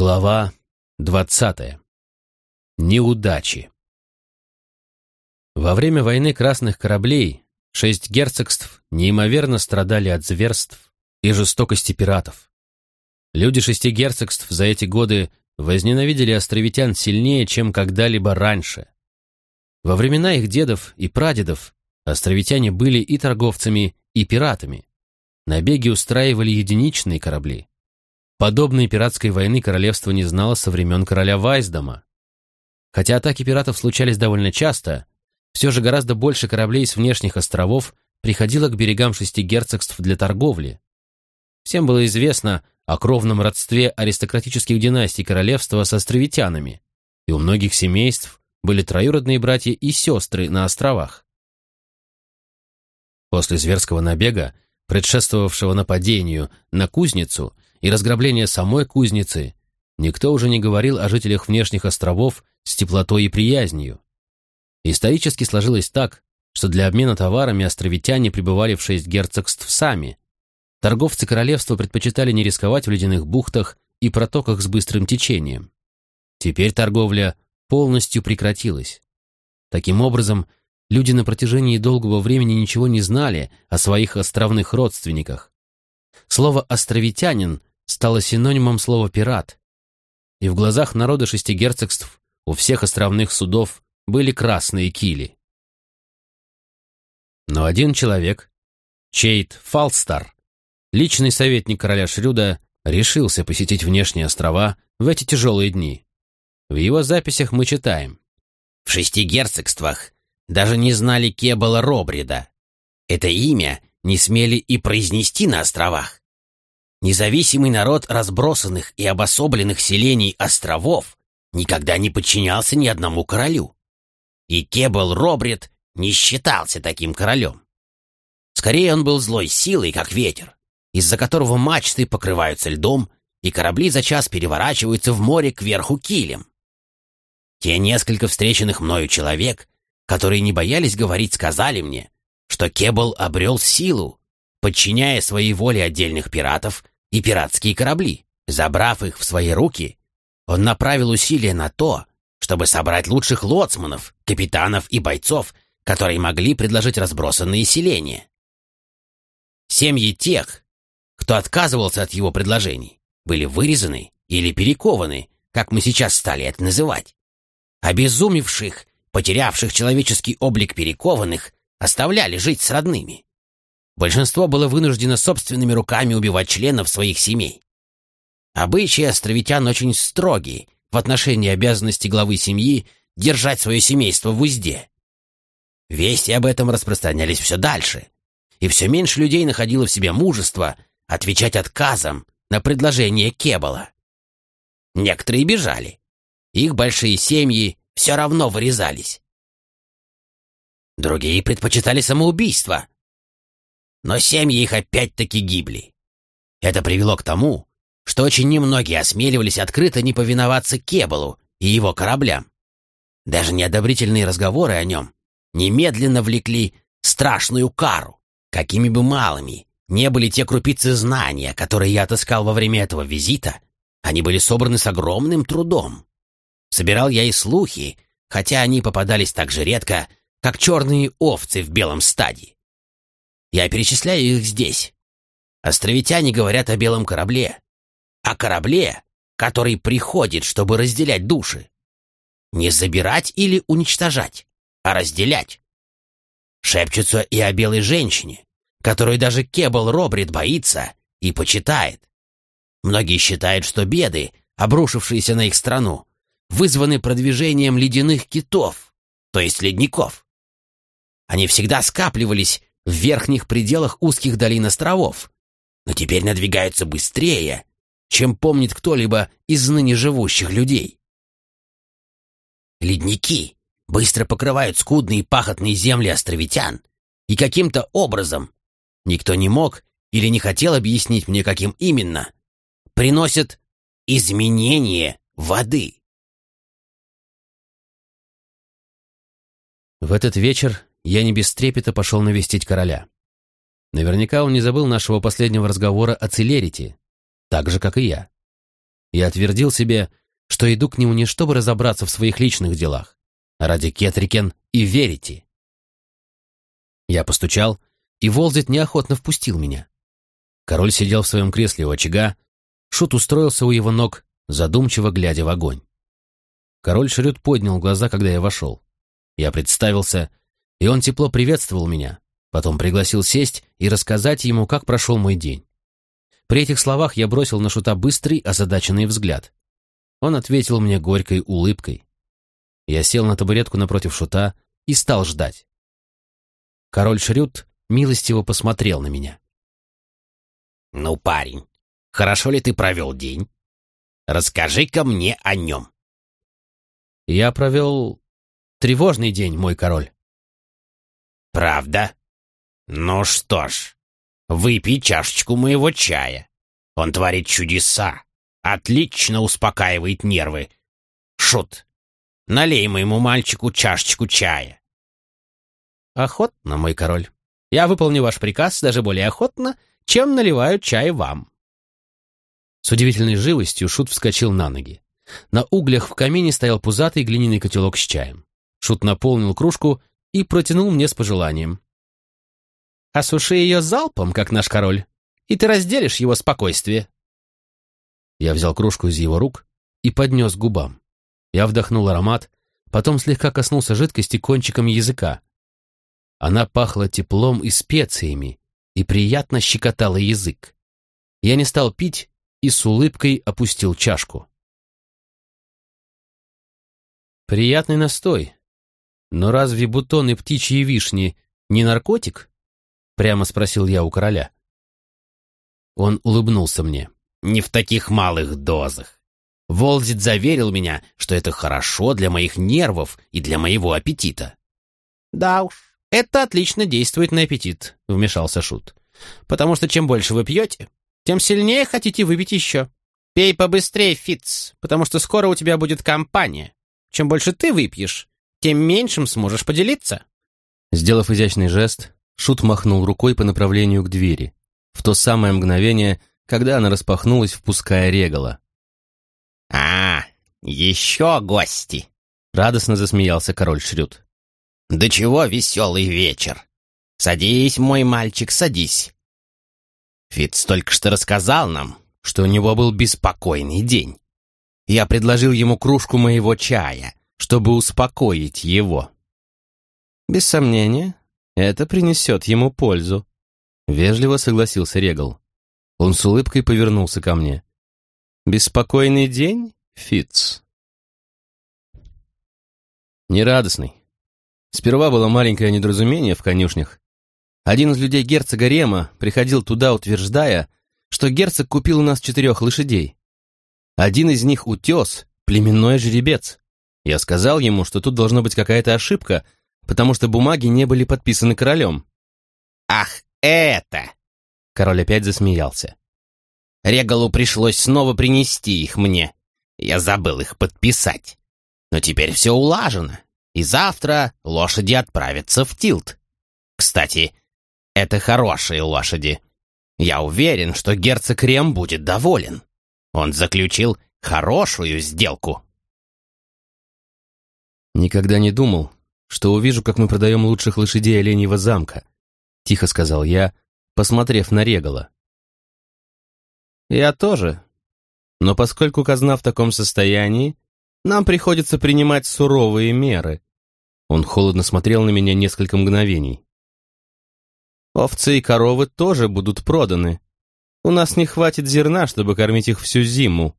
Глава двадцатая. Неудачи. Во время войны красных кораблей шесть герцогств неимоверно страдали от зверств и жестокости пиратов. Люди шести герцогств за эти годы возненавидели островитян сильнее, чем когда-либо раньше. Во времена их дедов и прадедов островитяне были и торговцами, и пиратами. Набеги устраивали единичные корабли. Подобной пиратской войны королевство не знало со времен короля Вайсдома. Хотя атаки пиратов случались довольно часто, все же гораздо больше кораблей с внешних островов приходило к берегам шести герцогств для торговли. Всем было известно о кровном родстве аристократических династий королевства с островитянами, и у многих семейств были троюродные братья и сестры на островах. После зверского набега, предшествовавшего нападению на кузницу, и разграбления самой кузницы, никто уже не говорил о жителях внешних островов с теплотой и приязнью. Исторически сложилось так, что для обмена товарами островитяне пребывали в шесть герцогств сами. Торговцы королевства предпочитали не рисковать в ледяных бухтах и протоках с быстрым течением. Теперь торговля полностью прекратилась. Таким образом, люди на протяжении долгого времени ничего не знали о своих островных родственниках. Слово «островитянин» стало синонимом слова «пират». И в глазах народа шести герцогств у всех островных судов были красные кили. Но один человек, Чейт Фалстар, личный советник короля Шрюда, решился посетить внешние острова в эти тяжелые дни. В его записях мы читаем. В шести герцогствах даже не знали Кебала Робрида. Это имя не смели и произнести на островах. Независимый народ разбросанных и обособленных селений островов никогда не подчинялся ни одному королю. И Кебл Робрид не считался таким королем. Скорее, он был злой силой, как ветер, из-за которого мачты покрываются льдом, и корабли за час переворачиваются в море кверху килем. Те несколько встреченных мною человек, которые не боялись говорить, сказали мне, что Кебл обрел силу, подчиняя своей воле отдельных пиратов и пиратские корабли. Забрав их в свои руки, он направил усилия на то, чтобы собрать лучших лоцманов, капитанов и бойцов, которые могли предложить разбросанные селения. Семьи тех, кто отказывался от его предложений, были вырезаны или перекованы, как мы сейчас стали это называть. Обезумевших, потерявших человеческий облик перекованных, оставляли жить с родными. Большинство было вынуждено собственными руками убивать членов своих семей. Обычаи островитян очень строгие в отношении обязанности главы семьи держать свое семейство в узде. Вести об этом распространялись все дальше, и все меньше людей находило в себе мужество отвечать отказом на предложение Кебала. Некоторые бежали. Их большие семьи все равно вырезались. Другие предпочитали самоубийство, но семьи их опять-таки гибли. Это привело к тому, что очень немногие осмеливались открыто не повиноваться Кебалу и его кораблям. Даже неодобрительные разговоры о нем немедленно влекли страшную кару. Какими бы малыми не были те крупицы знания, которые я отыскал во время этого визита, они были собраны с огромным трудом. Собирал я и слухи, хотя они попадались так же редко, как черные овцы в белом стаде. Я перечисляю их здесь. Островитяне говорят о белом корабле. О корабле, который приходит, чтобы разделять души. Не забирать или уничтожать, а разделять. Шепчутся и о белой женщине, которую даже Кебл Робрид боится и почитает. Многие считают, что беды, обрушившиеся на их страну, вызваны продвижением ледяных китов, то есть ледников. Они всегда скапливались в верхних пределах узких долин островов, но теперь надвигаются быстрее, чем помнит кто-либо из ныне живущих людей. Ледники быстро покрывают скудные пахотные земли островитян, и каким-то образом, никто не мог или не хотел объяснить мне, каким именно, приносят изменение воды. В этот вечер я не без трепета пошел навестить короля. Наверняка он не забыл нашего последнего разговора о Целерите, так же, как и я. Я отвердил себе, что иду к нему не чтобы разобраться в своих личных делах, а ради Кетрикен и Верити. Я постучал, и Волзит неохотно впустил меня. Король сидел в своем кресле у очага, Шут устроился у его ног, задумчиво глядя в огонь. Король Шрюд поднял глаза, когда я вошел. Я представился, и он тепло приветствовал меня, потом пригласил сесть и рассказать ему, как прошел мой день. При этих словах я бросил на Шута быстрый, озадаченный взгляд. Он ответил мне горькой улыбкой. Я сел на табуретку напротив Шута и стал ждать. Король Шрюд милостиво посмотрел на меня. «Ну, парень, хорошо ли ты провел день? Расскажи-ка мне о нем». «Я провел тревожный день, мой король». «Правда? Ну что ж, выпей чашечку моего чая. Он творит чудеса, отлично успокаивает нервы. Шут, налей моему мальчику чашечку чая». «Охотно, мой король. Я выполню ваш приказ даже более охотно, чем наливаю чай вам». С удивительной живостью Шут вскочил на ноги. На углях в камине стоял пузатый глиняный котелок с чаем. Шут наполнил кружку и протянул мне с пожеланием. «Осуши ее залпом, как наш король, и ты разделишь его спокойствие». Я взял кружку из его рук и поднес к губам. Я вдохнул аромат, потом слегка коснулся жидкости кончиком языка. Она пахла теплом и специями и приятно щекотала язык. Я не стал пить и с улыбкой опустил чашку. Приятный настой. Но разве бутоны птичьей вишни не наркотик? Прямо спросил я у короля. Он улыбнулся мне. Не в таких малых дозах. Волзит заверил меня, что это хорошо для моих нервов и для моего аппетита. Да уж, это отлично действует на аппетит, вмешался Шут. Потому что чем больше вы пьете, тем сильнее хотите выпить еще. Пей побыстрее, Фитц, потому что скоро у тебя будет компания. Чем больше ты выпьешь, тем меньшим сможешь поделиться». Сделав изящный жест, Шут махнул рукой по направлению к двери, в то самое мгновение, когда она распахнулась, впуская Регала. «А, еще гости!» — радостно засмеялся король Шрюд. «Да чего веселый вечер! Садись, мой мальчик, садись!» Фитц только что рассказал нам, что у него был беспокойный день. Я предложил ему кружку моего чая, чтобы успокоить его. Без сомнения, это принесет ему пользу. Вежливо согласился Регал. Он с улыбкой повернулся ко мне. «Беспокойный день, Фитц?» Нерадостный. Сперва было маленькое недоразумение в конюшнях. Один из людей герцога Рема приходил туда, утверждая, что герцог купил у нас четырех лошадей. Один из них утес, племенной жеребец. Я сказал ему, что тут должна быть какая-то ошибка, потому что бумаги не были подписаны королем. «Ах, это!» Король опять засмеялся. «Регалу пришлось снова принести их мне. Я забыл их подписать. Но теперь все улажено, и завтра лошади отправятся в Тилт. Кстати, это хорошие лошади. Я уверен, что герцог Рем будет доволен». Он заключил хорошую сделку. Никогда не думал, что увижу, как мы продаем лучших лошадей Оленьего замка, тихо сказал я, посмотрев на Регала. Я тоже. Но поскольку казна в таком состоянии, нам приходится принимать суровые меры. Он холодно смотрел на меня несколько мгновений. Овцы и коровы тоже будут проданы, у нас не хватит зерна, чтобы кормить их всю зиму.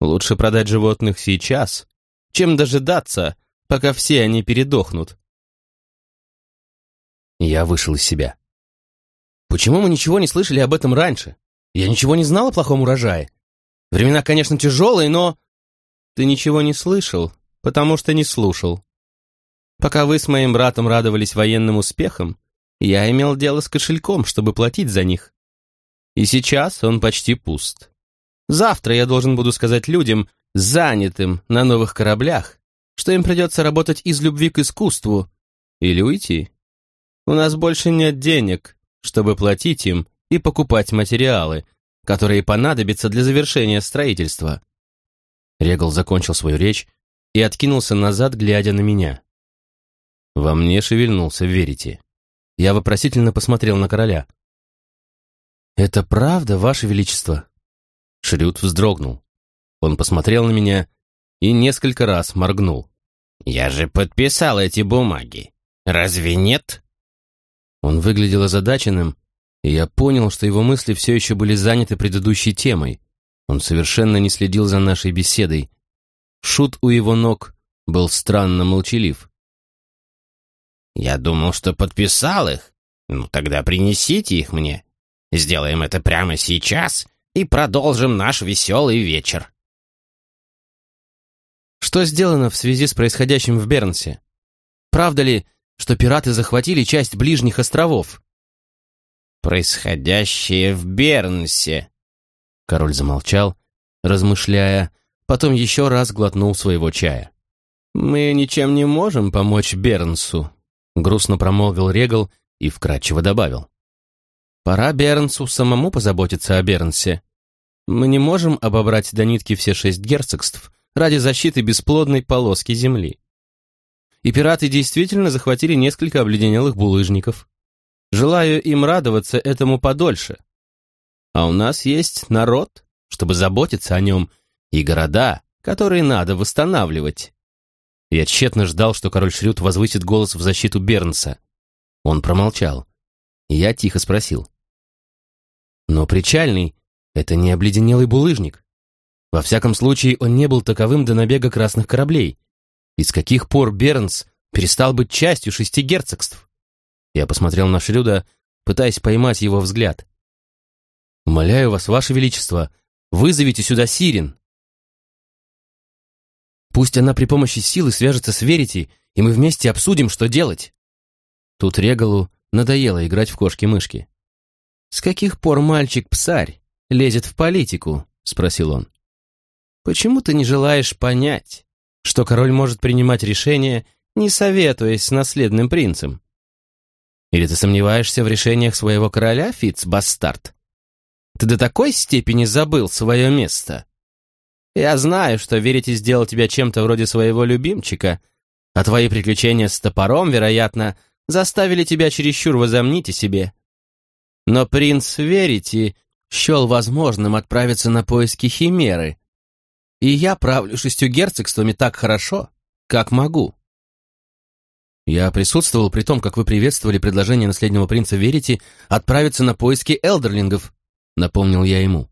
Лучше продать животных сейчас, чем дожидаться, пока все они передохнут. Я вышел из себя. Почему мы ничего не слышали об этом раньше? Я ничего не знал о плохом урожае. Времена, конечно, тяжелые, но... Ты ничего не слышал, потому что не слушал. Пока вы с моим братом радовались военным успехам, я имел дело с кошельком, чтобы платить за них. И сейчас он почти пуст. Завтра я должен буду сказать людям, занятым на новых кораблях, что им придется работать из любви к искусству или уйти. У нас больше нет денег, чтобы платить им и покупать материалы, которые понадобятся для завершения строительства. Регал закончил свою речь и откинулся назад, глядя на меня. Во мне шевельнулся, верите. Я вопросительно посмотрел на короля. «Это правда, ваше величество?» Шрюд вздрогнул. Он посмотрел на меня и несколько раз моргнул. «Я же подписал эти бумаги. Разве нет?» Он выглядел озадаченным, и я понял, что его мысли все еще были заняты предыдущей темой. Он совершенно не следил за нашей беседой. Шут у его ног был странно молчалив. «Я думал, что подписал их. Ну, тогда принесите их мне. Сделаем это прямо сейчас и продолжим наш веселый вечер». Что сделано в связи с происходящим в Бернсе? Правда ли, что пираты захватили часть ближних островов? «Происходящее в Бернсе», — король замолчал, размышляя, потом еще раз глотнул своего чая. «Мы ничем не можем помочь Бернсу», — грустно промолвил Регал и вкратчиво добавил. «Пора Бернсу самому позаботиться о Бернсе. Мы не можем обобрать до нитки все шесть герцогств ради защиты бесплодной полоски земли. И пираты действительно захватили несколько обледенелых булыжников. Желаю им радоваться этому подольше. А у нас есть народ, чтобы заботиться о нем, и города, которые надо восстанавливать. Я тщетно ждал, что король Шрюд возвысит голос в защиту Бернса. Он промолчал. Я тихо спросил. Но причальный — это не обледенелый булыжник. Во всяком случае, он не был таковым до набега красных кораблей. И с каких пор Бернс перестал быть частью шести герцогств? Я посмотрел на Шрюда, пытаясь поймать его взгляд. «Умоляю вас, ваше величество, вызовите сюда Сирин!» Пусть она при помощи силы свяжется с Верити, и мы вместе обсудим, что делать. Тут Регалу надоело играть в кошки-мышки. «С каких пор мальчик-псарь лезет в политику?» — спросил он. «Почему ты не желаешь понять, что король может принимать решения, не советуясь с наследным принцем? Или ты сомневаешься в решениях своего короля, Фитц-бастард? Ты до такой степени забыл свое место? Я знаю, что верите сделал тебя чем-то вроде своего любимчика, а твои приключения с топором, вероятно, заставили тебя чересчур возомнить о себе. Но принц Верити счел возможным отправиться на поиски Химеры, и я правлю шестью герцогствами так хорошо, как могу. Я присутствовал при том, как вы приветствовали предложение наследного принца Верити отправиться на поиски элдерлингов, напомнил я ему.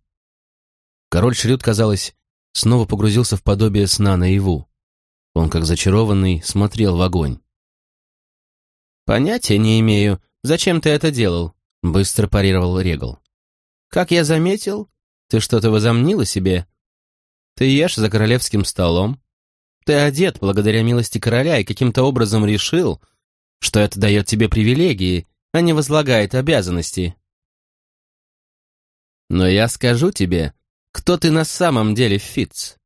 Король Шрюд, казалось, снова погрузился в подобие сна наяву. Он, как зачарованный, смотрел в огонь. «Понятия не имею, зачем ты это делал?» — быстро парировал Регал. «Как я заметил, ты что-то возомнил о себе. Ты ешь за королевским столом, ты одет благодаря милости короля и каким-то образом решил, что это дает тебе привилегии, а не возлагает обязанности. Но я скажу тебе, кто ты на самом деле, Фитц.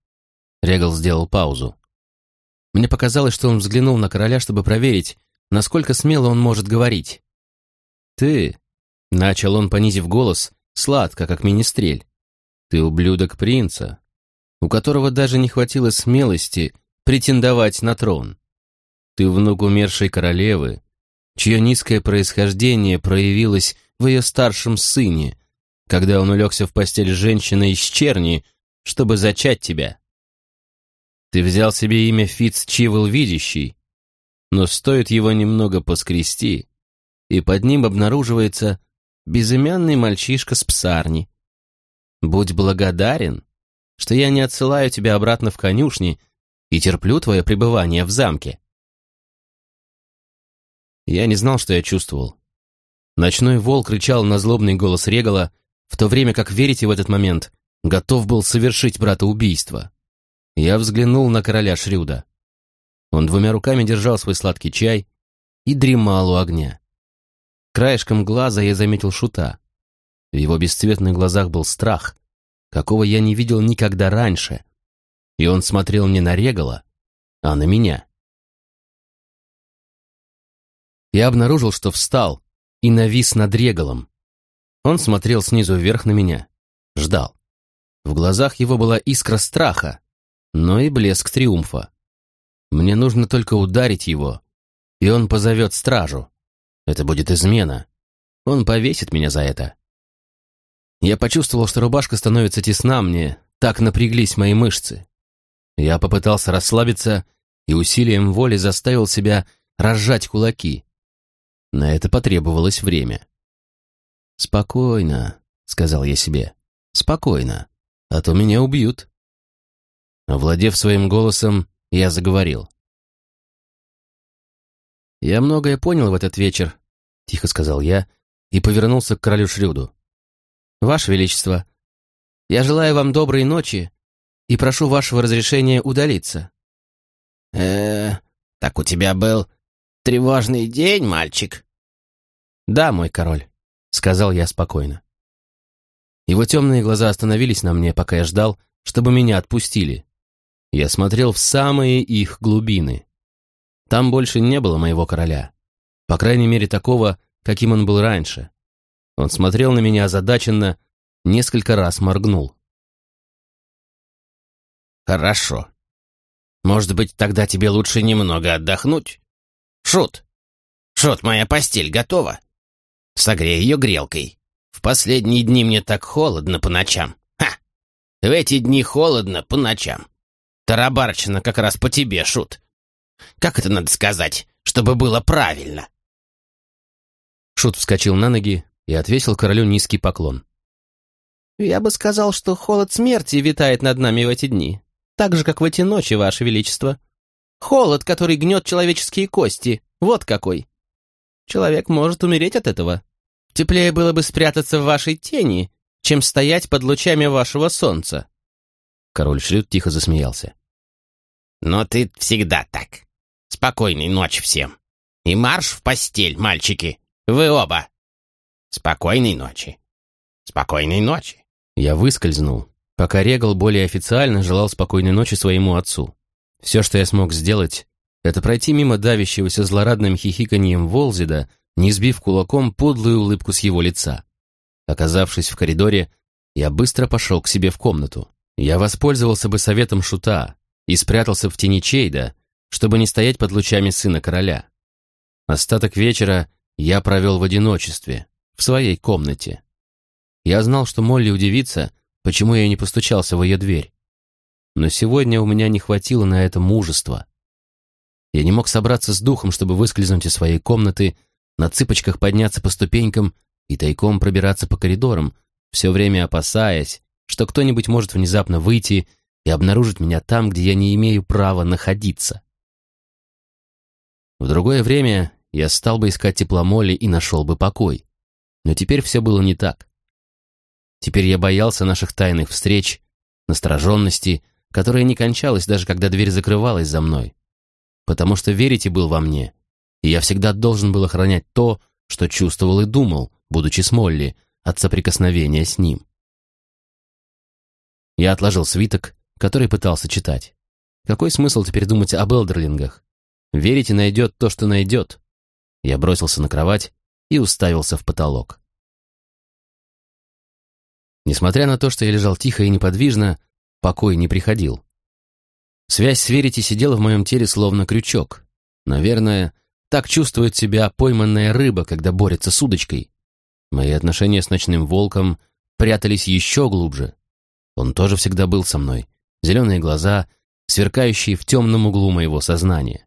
Регал сделал паузу. Мне показалось, что он взглянул на короля, чтобы проверить, насколько смело он может говорить. «Ты», — начал он, понизив голос, сладко, как министрель, «ты ублюдок принца, у которого даже не хватило смелости претендовать на трон. Ты внук умершей королевы, чье низкое происхождение проявилось в ее старшем сыне, когда он улегся в постель с женщиной из черни, чтобы зачать тебя. Ты взял себе имя Фитц Чивл Видящий, но стоит его немного поскрести, и под ним обнаруживается безымянный мальчишка с псарни. Будь благодарен, что я не отсылаю тебя обратно в конюшни и терплю твое пребывание в замке. Я не знал, что я чувствовал. Ночной волк рычал на злобный голос Регала, в то время как верите в этот момент, готов был совершить брата убийство. Я взглянул на короля Шрюда. Он двумя руками держал свой сладкий чай и дремал у огня. Краешком глаза я заметил шута. В его бесцветных глазах был страх, какого я не видел никогда раньше, и он смотрел не на Регала, а на меня. Я обнаружил, что встал и навис над Регалом. Он смотрел снизу вверх на меня, ждал. В глазах его была искра страха, но и блеск триумфа. Мне нужно только ударить его, и он позовет стражу. Это будет измена. Он повесит меня за это. Я почувствовал, что рубашка становится тесна мне, так напряглись мои мышцы. Я попытался расслабиться и усилием воли заставил себя разжать кулаки. На это потребовалось время. «Спокойно», — сказал я себе, — «спокойно, а то меня убьют». Овладев своим голосом, я заговорил. «Я многое понял в этот вечер», — тихо сказал я и повернулся к королю Шрюду. «Ваше Величество, я желаю вам доброй ночи и прошу вашего разрешения удалиться». э так у тебя был тревожный день, мальчик?» «Да, мой король», — сказал я спокойно. Его темные глаза остановились на мне, пока я ждал, чтобы меня отпустили. Я смотрел в самые их глубины. Там больше не было моего короля. По крайней мере, такого, каким он был раньше. Он смотрел на меня озадаченно, несколько раз моргнул. «Хорошо. Может быть, тогда тебе лучше немного отдохнуть? Шут! Шут, моя постель готова. Согрей ее грелкой. В последние дни мне так холодно по ночам. Ха! В эти дни холодно по ночам. Тарабарщина как раз по тебе, Шут. Как это надо сказать, чтобы было правильно?» Шут вскочил на ноги и отвесил королю низкий поклон. «Я бы сказал, что холод смерти витает над нами в эти дни, так же, как в эти ночи, Ваше Величество. Холод, который гнет человеческие кости, вот какой. Человек может умереть от этого. Теплее было бы спрятаться в вашей тени, чем стоять под лучами вашего солнца». Король Шрюд тихо засмеялся. Но ты всегда так. Спокойной ночи всем. И марш в постель, мальчики. Вы оба. Спокойной ночи. Спокойной ночи. Я выскользнул, пока Регал более официально желал спокойной ночи своему отцу. Все, что я смог сделать, это пройти мимо давящегося злорадным хихиканьем Волзида, не сбив кулаком подлую улыбку с его лица. Оказавшись в коридоре, я быстро пошел к себе в комнату. Я воспользовался бы советом Шута, и спрятался в тени Чейда, чтобы не стоять под лучами сына короля. Остаток вечера я провел в одиночестве, в своей комнате. Я знал, что Молли удивится, почему я не постучался в ее дверь. Но сегодня у меня не хватило на это мужества. Я не мог собраться с духом, чтобы выскользнуть из своей комнаты, на цыпочках подняться по ступенькам и тайком пробираться по коридорам, все время опасаясь, что кто-нибудь может внезапно выйти и обнаружить меня там, где я не имею права находиться. В другое время я стал бы искать тепломоли и нашел бы покой. Но теперь все было не так. Теперь я боялся наших тайных встреч, настороженности, которая не кончалась даже когда дверь закрывалась за мной. Потому что верите был во мне, и я всегда должен был охранять то, что чувствовал и думал, будучи с Молли, от соприкосновения с ним. Я отложил свиток который пытался читать. Какой смысл теперь думать об элдерлингах? Верите найдет то, что найдет. Я бросился на кровать и уставился в потолок. Несмотря на то, что я лежал тихо и неподвижно, покой не приходил. Связь с Верити сидела в моем теле словно крючок. Наверное, так чувствует себя пойманная рыба, когда борется с удочкой. Мои отношения с ночным волком прятались еще глубже. Он тоже всегда был со мной, зеленые глаза, сверкающие в темном углу моего сознания.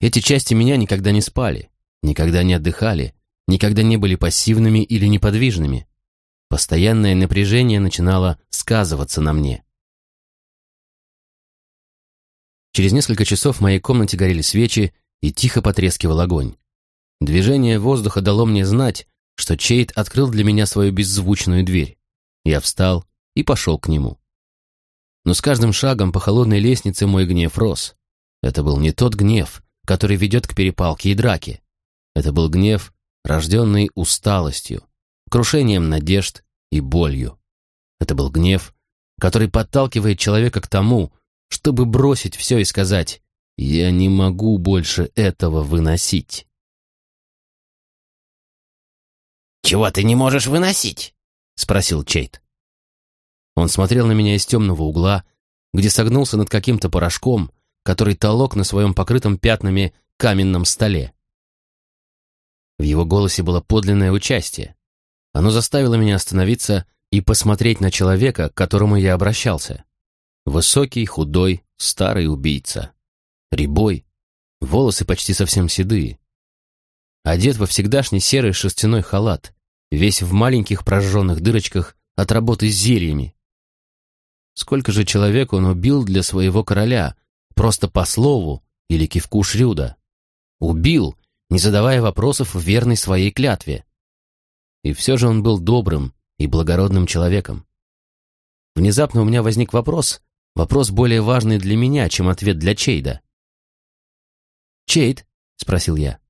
Эти части меня никогда не спали, никогда не отдыхали, никогда не были пассивными или неподвижными. Постоянное напряжение начинало сказываться на мне. Через несколько часов в моей комнате горели свечи и тихо потрескивал огонь. Движение воздуха дало мне знать, что Чейд открыл для меня свою беззвучную дверь. Я встал и пошел к нему. Но с каждым шагом по холодной лестнице мой гнев рос. Это был не тот гнев, который ведет к перепалке и драке. Это был гнев, рожденный усталостью, крушением надежд и болью. Это был гнев, который подталкивает человека к тому, чтобы бросить все и сказать «Я не могу больше этого выносить». «Чего ты не можешь выносить?» — спросил Чейт. Он смотрел на меня из темного угла, где согнулся над каким-то порошком, который толок на своем покрытом пятнами каменном столе. В его голосе было подлинное участие. Оно заставило меня остановиться и посмотреть на человека, к которому я обращался. Высокий, худой, старый убийца. Рябой, волосы почти совсем седые. Одет во всегдашний серый шерстяной халат, весь в маленьких прожженных дырочках от работы с зельями. Сколько же человек он убил для своего короля, просто по слову или кивку Шрюда? Убил, не задавая вопросов в верной своей клятве. И все же он был добрым и благородным человеком. Внезапно у меня возник вопрос, вопрос более важный для меня, чем ответ для Чейда. «Чейд?» — спросил я.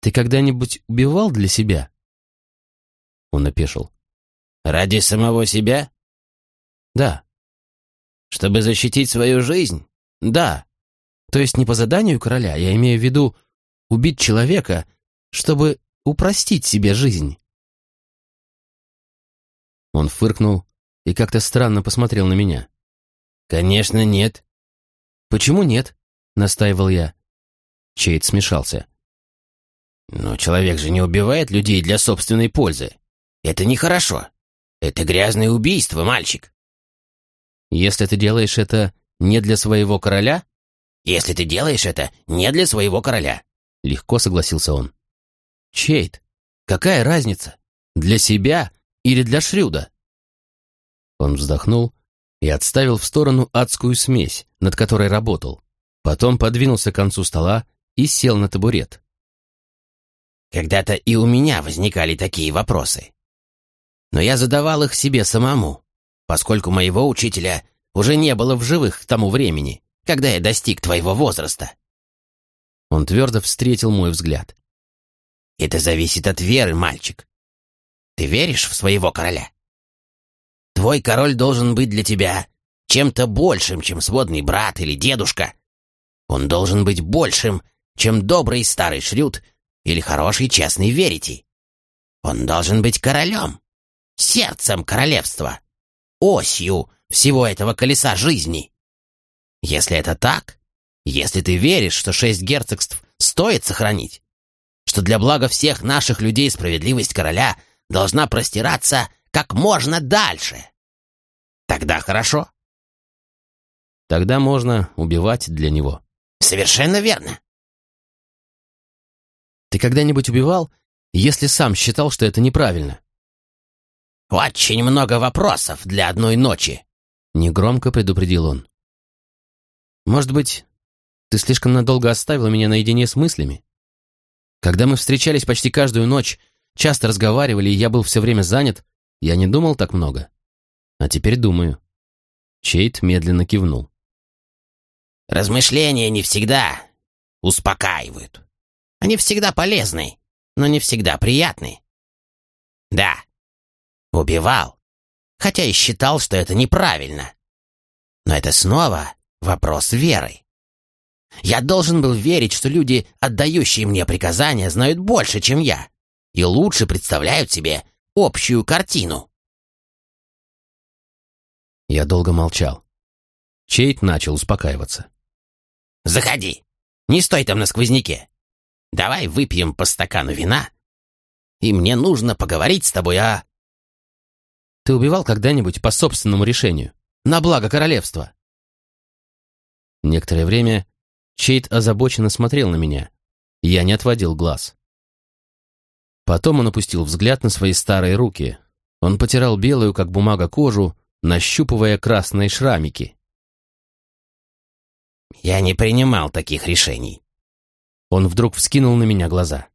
«Ты когда-нибудь убивал для себя?» Он опешил. «Ради самого себя?» «Да». «Чтобы защитить свою жизнь?» «Да. То есть не по заданию короля, я имею в виду убить человека, чтобы упростить себе жизнь». Он фыркнул и как-то странно посмотрел на меня. «Конечно, нет». «Почему нет?» — настаивал я. Чейд смешался. «Но человек же не убивает людей для собственной пользы. Это нехорошо. Это грязное убийство, мальчик». «Если ты делаешь это не для своего короля?» «Если ты делаешь это не для своего короля», — легко согласился он. «Чейд, какая разница? Для себя или для Шрюда?» Он вздохнул и отставил в сторону адскую смесь, над которой работал. Потом подвинулся к концу стола и сел на табурет. «Когда-то и у меня возникали такие вопросы. Но я задавал их себе самому, поскольку моего учителя уже не было в живых к тому времени, когда я достиг твоего возраста». Он твердо встретил мой взгляд. «Это зависит от веры, мальчик. Ты веришь в своего короля? Твой король должен быть для тебя чем-то большим, чем сводный брат или дедушка. Он должен быть большим, чем добрый старый Шрюд или хороший честный Верите. Он должен быть королем, сердцем королевства, осью всего этого колеса жизни. Если это так, если ты веришь, что шесть герцогств стоит сохранить, что для блага всех наших людей справедливость короля должна простираться как можно дальше, тогда хорошо. Тогда можно убивать для него. Совершенно верно. Ты когда-нибудь убивал, если сам считал, что это неправильно? Очень много вопросов для одной ночи. Негромко предупредил он. Может быть, ты слишком надолго оставила меня наедине с мыслями? Когда мы встречались почти каждую ночь, часто разговаривали, и я был все время занят, я не думал так много. А теперь думаю. Чейт медленно кивнул. Размышления не всегда успокаивают. Они всегда полезны, но не всегда приятны. Да, убивал, хотя и считал, что это неправильно. Но это снова вопрос веры. Я должен был верить, что люди, отдающие мне приказания, знают больше, чем я, и лучше представляют себе общую картину. Я долго молчал. Чейт начал успокаиваться. «Заходи. Не стой там на сквозняке. Давай выпьем по стакану вина. И мне нужно поговорить с тобой о...» «Ты убивал когда-нибудь по собственному решению? На благо королевства?» Некоторое время Чейт озабоченно смотрел на меня. Я не отводил глаз. Потом он опустил взгляд на свои старые руки. Он потирал белую, как бумага, кожу, нащупывая красные шрамики. «Я не принимал таких решений». Он вдруг вскинул на меня глаза.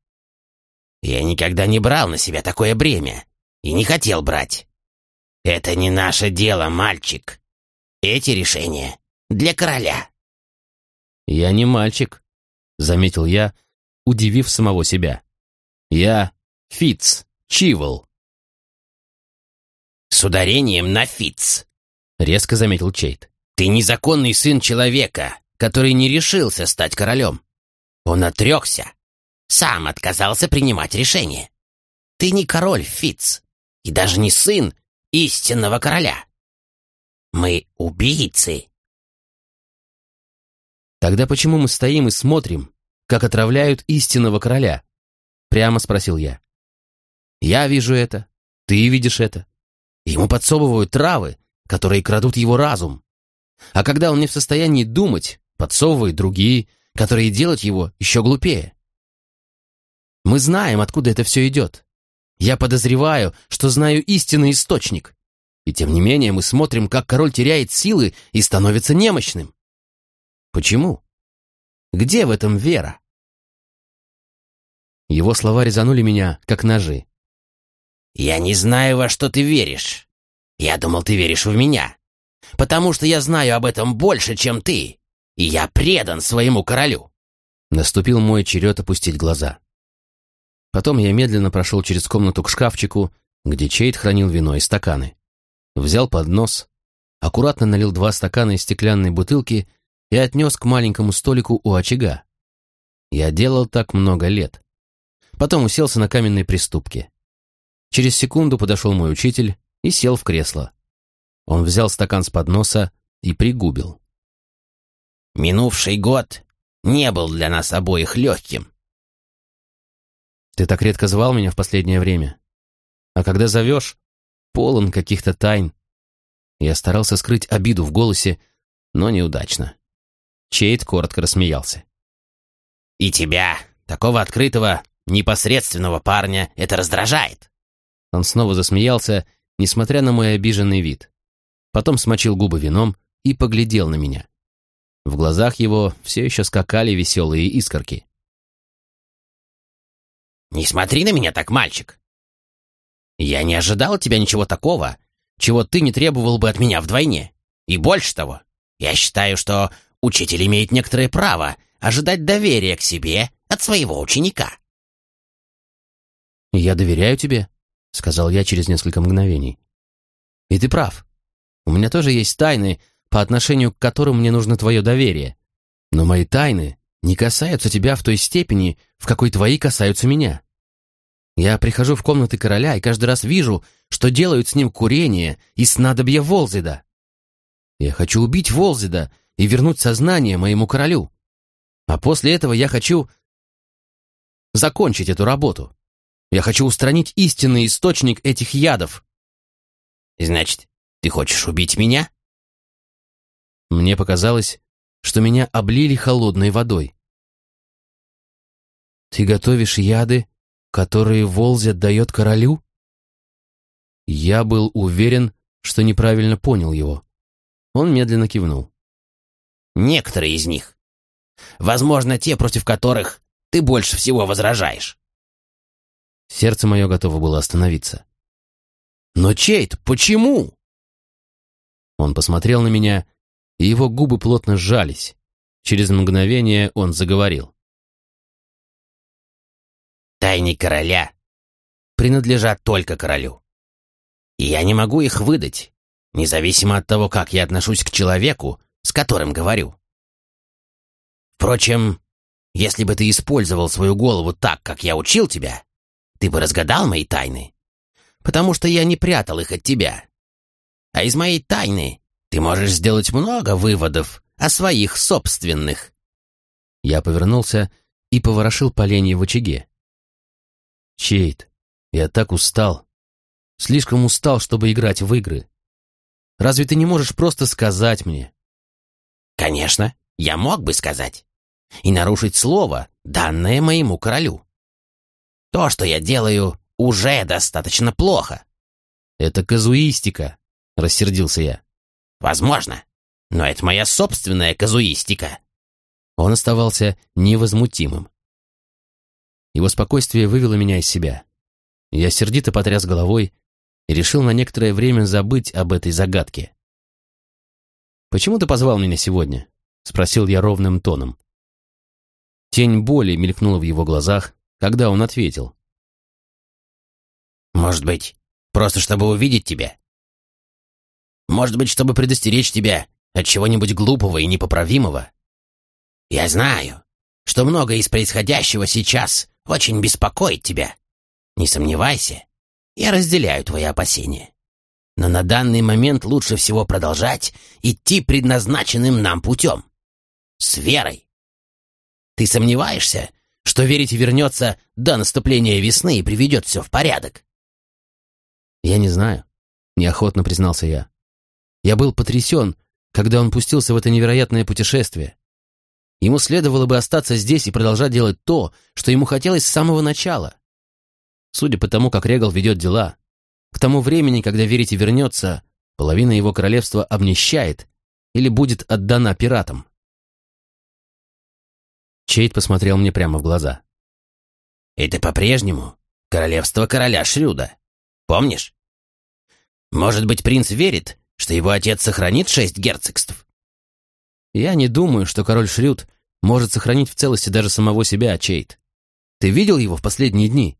«Я никогда не брал на себя такое бремя и не хотел брать. Это не наше дело, мальчик. Эти решения для короля». «Я не мальчик», — заметил я, удивив самого себя. «Я Фиц Чивол». «С ударением на Фиц», — резко заметил Чейт. «Ты незаконный сын человека, который не решился стать королем. Он отрекся, сам отказался принимать решение. Ты не король, Фиц, и даже не сын истинного короля. Мы убийцы. Тогда почему мы стоим и смотрим, как отравляют истинного короля? Прямо спросил я. Я вижу это, ты видишь это. Ему подсовывают травы, которые крадут его разум. А когда он не в состоянии думать, подсовывают другие, которые делают его еще глупее. Мы знаем, откуда это все идет. Я подозреваю, что знаю истинный источник. И тем не менее мы смотрим, как король теряет силы и становится немощным. Почему? Где в этом вера? Его слова резанули меня, как ножи. «Я не знаю, во что ты веришь. Я думал, ты веришь в меня. Потому что я знаю об этом больше, чем ты. И я предан своему королю». Наступил мой черед опустить глаза. Потом я медленно прошел через комнату к шкафчику, где Чейд хранил вино и стаканы. Взял поднос, аккуратно налил два стакана из стеклянной бутылки и отнес к маленькому столику у очага. Я делал так много лет. Потом уселся на каменной приступке. Через секунду подошел мой учитель и сел в кресло. Он взял стакан с подноса и пригубил. «Минувший год не был для нас обоих легким». «Ты так редко звал меня в последнее время. А когда зовешь, полон каких-то тайн». Я старался скрыть обиду в голосе, но неудачно. Чейд коротко рассмеялся. «И тебя, такого открытого, непосредственного парня, это раздражает?» Он снова засмеялся, несмотря на мой обиженный вид. Потом смочил губы вином и поглядел на меня. В глазах его все еще скакали веселые искорки. «Не смотри на меня так, мальчик! Я не ожидал от тебя ничего такого, чего ты не требовал бы от меня вдвойне. И больше того, я считаю, что учитель имеет некоторое право ожидать доверия к себе от своего ученика». «Я доверяю тебе», — сказал я через несколько мгновений. «И ты прав. У меня тоже есть тайны, по отношению к которым мне нужно твое доверие. Но мои тайны не касаются тебя в той степени, в какой твои касаются меня. Я прихожу в комнаты короля и каждый раз вижу, что делают с ним курение и снадобье Волзида. Я хочу убить Волзида и вернуть сознание моему королю. А после этого я хочу закончить эту работу. Я хочу устранить истинный источник этих ядов. Значит, ты хочешь убить меня? Мне показалось, что меня облили холодной водой. Ты готовишь яды, которые Волзи отдает королю? Я был уверен, что неправильно понял его. Он медленно кивнул. Некоторые из них. Возможно, те, против которых ты больше всего возражаешь. Сердце мое готово было остановиться. «Но, Чейт, почему?» Он посмотрел на меня, и его губы плотно сжались. Через мгновение он заговорил. «Тайны короля принадлежат только королю. И я не могу их выдать, независимо от того, как я отношусь к человеку, с которым говорю. Впрочем, если бы ты использовал свою голову так, как я учил тебя, ты бы разгадал мои тайны, потому что я не прятал их от тебя. А из моей тайны ты можешь сделать много выводов о своих собственных. Я повернулся и поворошил поленье в очаге. Чейт, я так устал. Слишком устал, чтобы играть в игры. Разве ты не можешь просто сказать мне? Конечно, я мог бы сказать. И нарушить слово, данное моему королю. То, что я делаю, уже достаточно плохо. Это казуистика, рассердился я. Возможно, но это моя собственная казуистика. Он оставался невозмутимым. Его спокойствие вывело меня из себя. Я сердито потряс головой и решил на некоторое время забыть об этой загадке. «Почему ты позвал меня сегодня?» — спросил я ровным тоном. Тень боли мелькнула в его глазах, когда он ответил. «Может быть, просто чтобы увидеть тебя? Может быть, чтобы предостеречь тебя от чего-нибудь глупого и непоправимого? Я знаю, что многое из происходящего сейчас очень беспокоит тебя. Не сомневайся, я разделяю твои опасения. Но на данный момент лучше всего продолжать идти предназначенным нам путем. С верой. Ты сомневаешься, что верите вернется до наступления весны и приведет все в порядок? Я не знаю, неохотно признался я. Я был потрясен, когда он пустился в это невероятное путешествие. Ему следовало бы остаться здесь и продолжать делать то, что ему хотелось с самого начала. Судя по тому, как Регал ведет дела, к тому времени, когда Верите вернется, половина его королевства обнищает или будет отдана пиратам. Чейд посмотрел мне прямо в глаза. «Это по-прежнему королевство короля Шрюда. Помнишь? Может быть, принц верит, что его отец сохранит шесть герцогств?» «Я не думаю, что король Шрюд может сохранить в целости даже самого себя, Чейд. Ты видел его в последние дни?»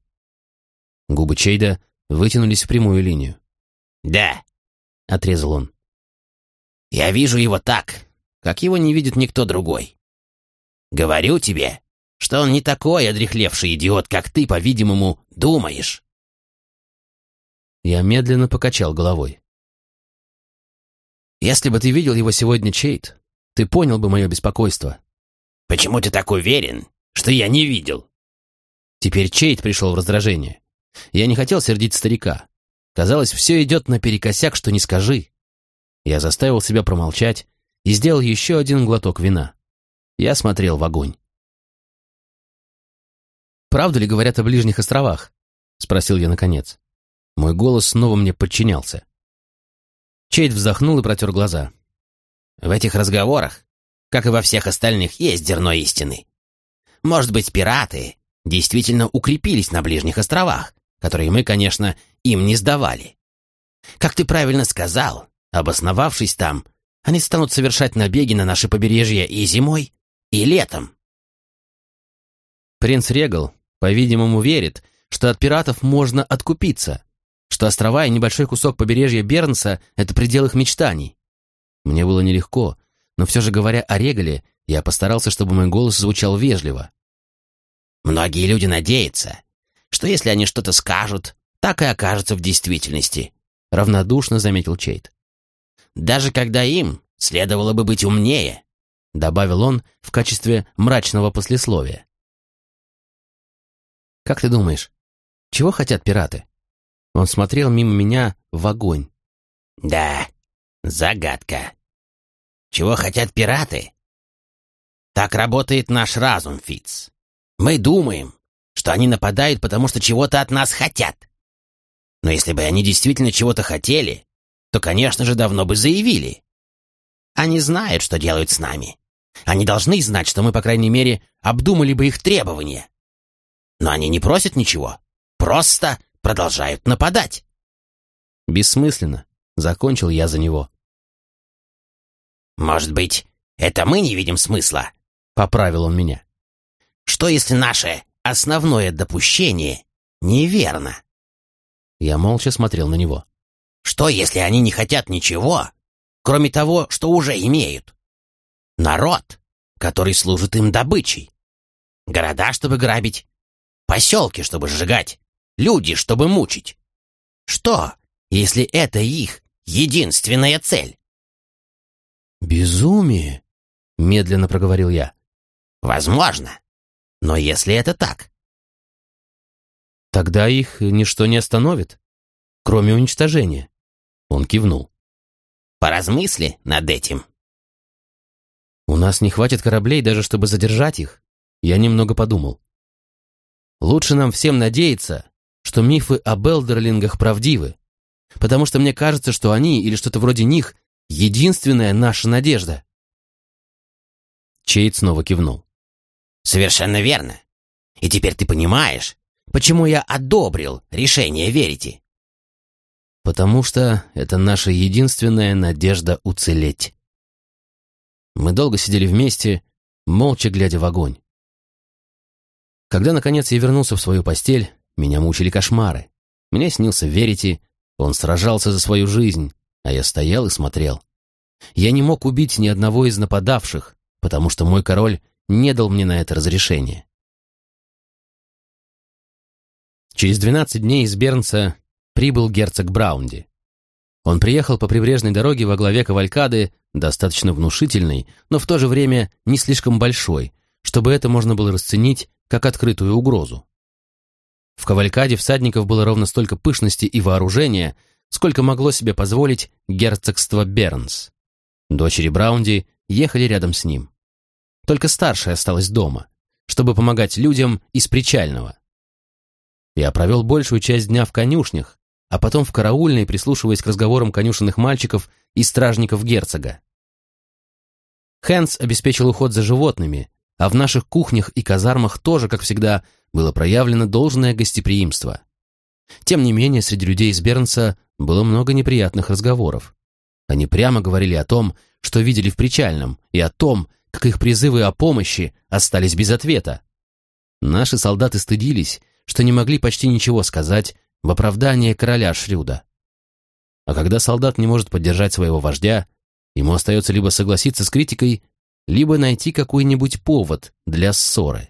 Губы Чейда вытянулись в прямую линию. «Да», — отрезал он. «Я вижу его так, как его не видит никто другой. Говорю тебе, что он не такой одрехлевший идиот, как ты, по-видимому, думаешь». Я медленно покачал головой. «Если бы ты видел его сегодня, Чейд, ты понял бы мое беспокойство». «Почему ты так уверен, что я не видел?» Теперь Чейд пришел в раздражение. Я не хотел сердить старика. Казалось, все идет наперекосяк, что не скажи. Я заставил себя промолчать и сделал еще один глоток вина. Я смотрел в огонь. «Правду ли говорят о ближних островах?» — спросил я наконец. Мой голос снова мне подчинялся. Чейд вздохнул и протер глаза. «В этих разговорах, как и во всех остальных, есть зерно истины. Может быть, пираты действительно укрепились на ближних островах, которые мы, конечно, им не сдавали. Как ты правильно сказал, обосновавшись там, они станут совершать набеги на наши побережья и зимой, и летом. Принц Регал, по-видимому, верит, что от пиратов можно откупиться, что острова и небольшой кусок побережья Бернса — это предел их мечтаний. Мне было нелегко, но все же говоря о Регале, я постарался, чтобы мой голос звучал вежливо. Многие люди надеются, что если они что-то скажут, так и окажется в действительности», — равнодушно заметил Чейт. «Даже когда им следовало бы быть умнее», — добавил он в качестве мрачного послесловия. «Как ты думаешь, чего хотят пираты?» Он смотрел мимо меня в огонь. «Да, загадка. Чего хотят пираты?» «Так работает наш разум, Фиц. Мы думаем, что они нападают, потому что чего-то от нас хотят. Но если бы они действительно чего-то хотели, то, конечно же, давно бы заявили. Они знают, что делают с нами. Они должны знать, что мы, по крайней мере, обдумали бы их требования. Но они не просят ничего, просто продолжают нападать. Бессмысленно. Закончил я за него. «Может быть, это мы не видим смысла?» — поправил он меня. «Что, если наше Основное допущение неверно. Я молча смотрел на него. Что, если они не хотят ничего, кроме того, что уже имеют? Народ, который служит им добычей. Города, чтобы грабить. Поселки, чтобы сжигать. Люди, чтобы мучить. Что, если это их единственная цель? «Безумие!» — медленно проговорил я. «Возможно. Но если это так... Тогда их ничто не остановит, кроме уничтожения. Он кивнул. Поразмысли над этим. У нас не хватит кораблей даже, чтобы задержать их. Я немного подумал. Лучше нам всем надеяться, что мифы о Белдерлингах правдивы, потому что мне кажется, что они или что-то вроде них — единственная наша надежда. Чейд снова кивнул. Совершенно верно. И теперь ты понимаешь, почему я одобрил решение верите. Потому что это наша единственная надежда уцелеть. Мы долго сидели вместе, молча глядя в огонь. Когда, наконец, я вернулся в свою постель, меня мучили кошмары. Мне снился Верити, он сражался за свою жизнь, а я стоял и смотрел. Я не мог убить ни одного из нападавших, потому что мой король не дал мне на это разрешение. Через 12 дней из Бернса прибыл герцог Браунди. Он приехал по прибрежной дороге во главе кавалькады, достаточно внушительной, но в то же время не слишком большой, чтобы это можно было расценить как открытую угрозу. В кавалькаде всадников было ровно столько пышности и вооружения, сколько могло себе позволить герцогство Бернс. Дочери Браунди ехали рядом с ним. Только старшая осталась дома, чтобы помогать людям из причального. Я провел большую часть дня в конюшнях, а потом в караульной, прислушиваясь к разговорам конюшенных мальчиков и стражников герцога. Хэнс обеспечил уход за животными, а в наших кухнях и казармах тоже, как всегда, было проявлено должное гостеприимство. Тем не менее, среди людей из Бернса было много неприятных разговоров. Они прямо говорили о том, что видели в Причальном, и о том, как их призывы о помощи остались без ответа. Наши солдаты стыдились, что не могли почти ничего сказать в оправдание короля Шрюда. А когда солдат не может поддержать своего вождя, ему остается либо согласиться с критикой, либо найти какой-нибудь повод для ссоры.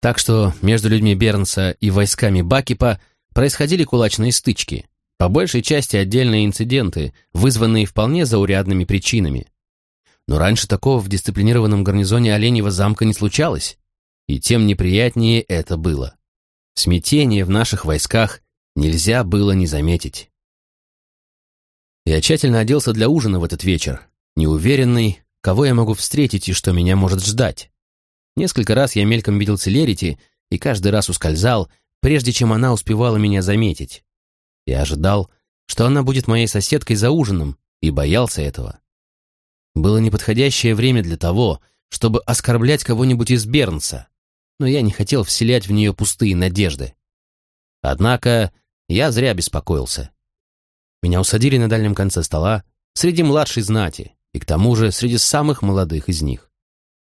Так что между людьми Бернса и войсками Бакипа происходили кулачные стычки, по большей части отдельные инциденты, вызванные вполне заурядными причинами. Но раньше такого в дисциплинированном гарнизоне Оленьего замка не случалось, и тем неприятнее это было. Смятение в наших войсках нельзя было не заметить. Я тщательно оделся для ужина в этот вечер, неуверенный, кого я могу встретить и что меня может ждать. Несколько раз я мельком видел Целерити и каждый раз ускользал, прежде чем она успевала меня заметить. Я ожидал, что она будет моей соседкой за ужином, и боялся этого. Было неподходящее время для того, чтобы оскорблять кого-нибудь из Бернса, но я не хотел вселять в нее пустые надежды. Однако я зря беспокоился. Меня усадили на дальнем конце стола, среди младшей знати, и к тому же среди самых молодых из них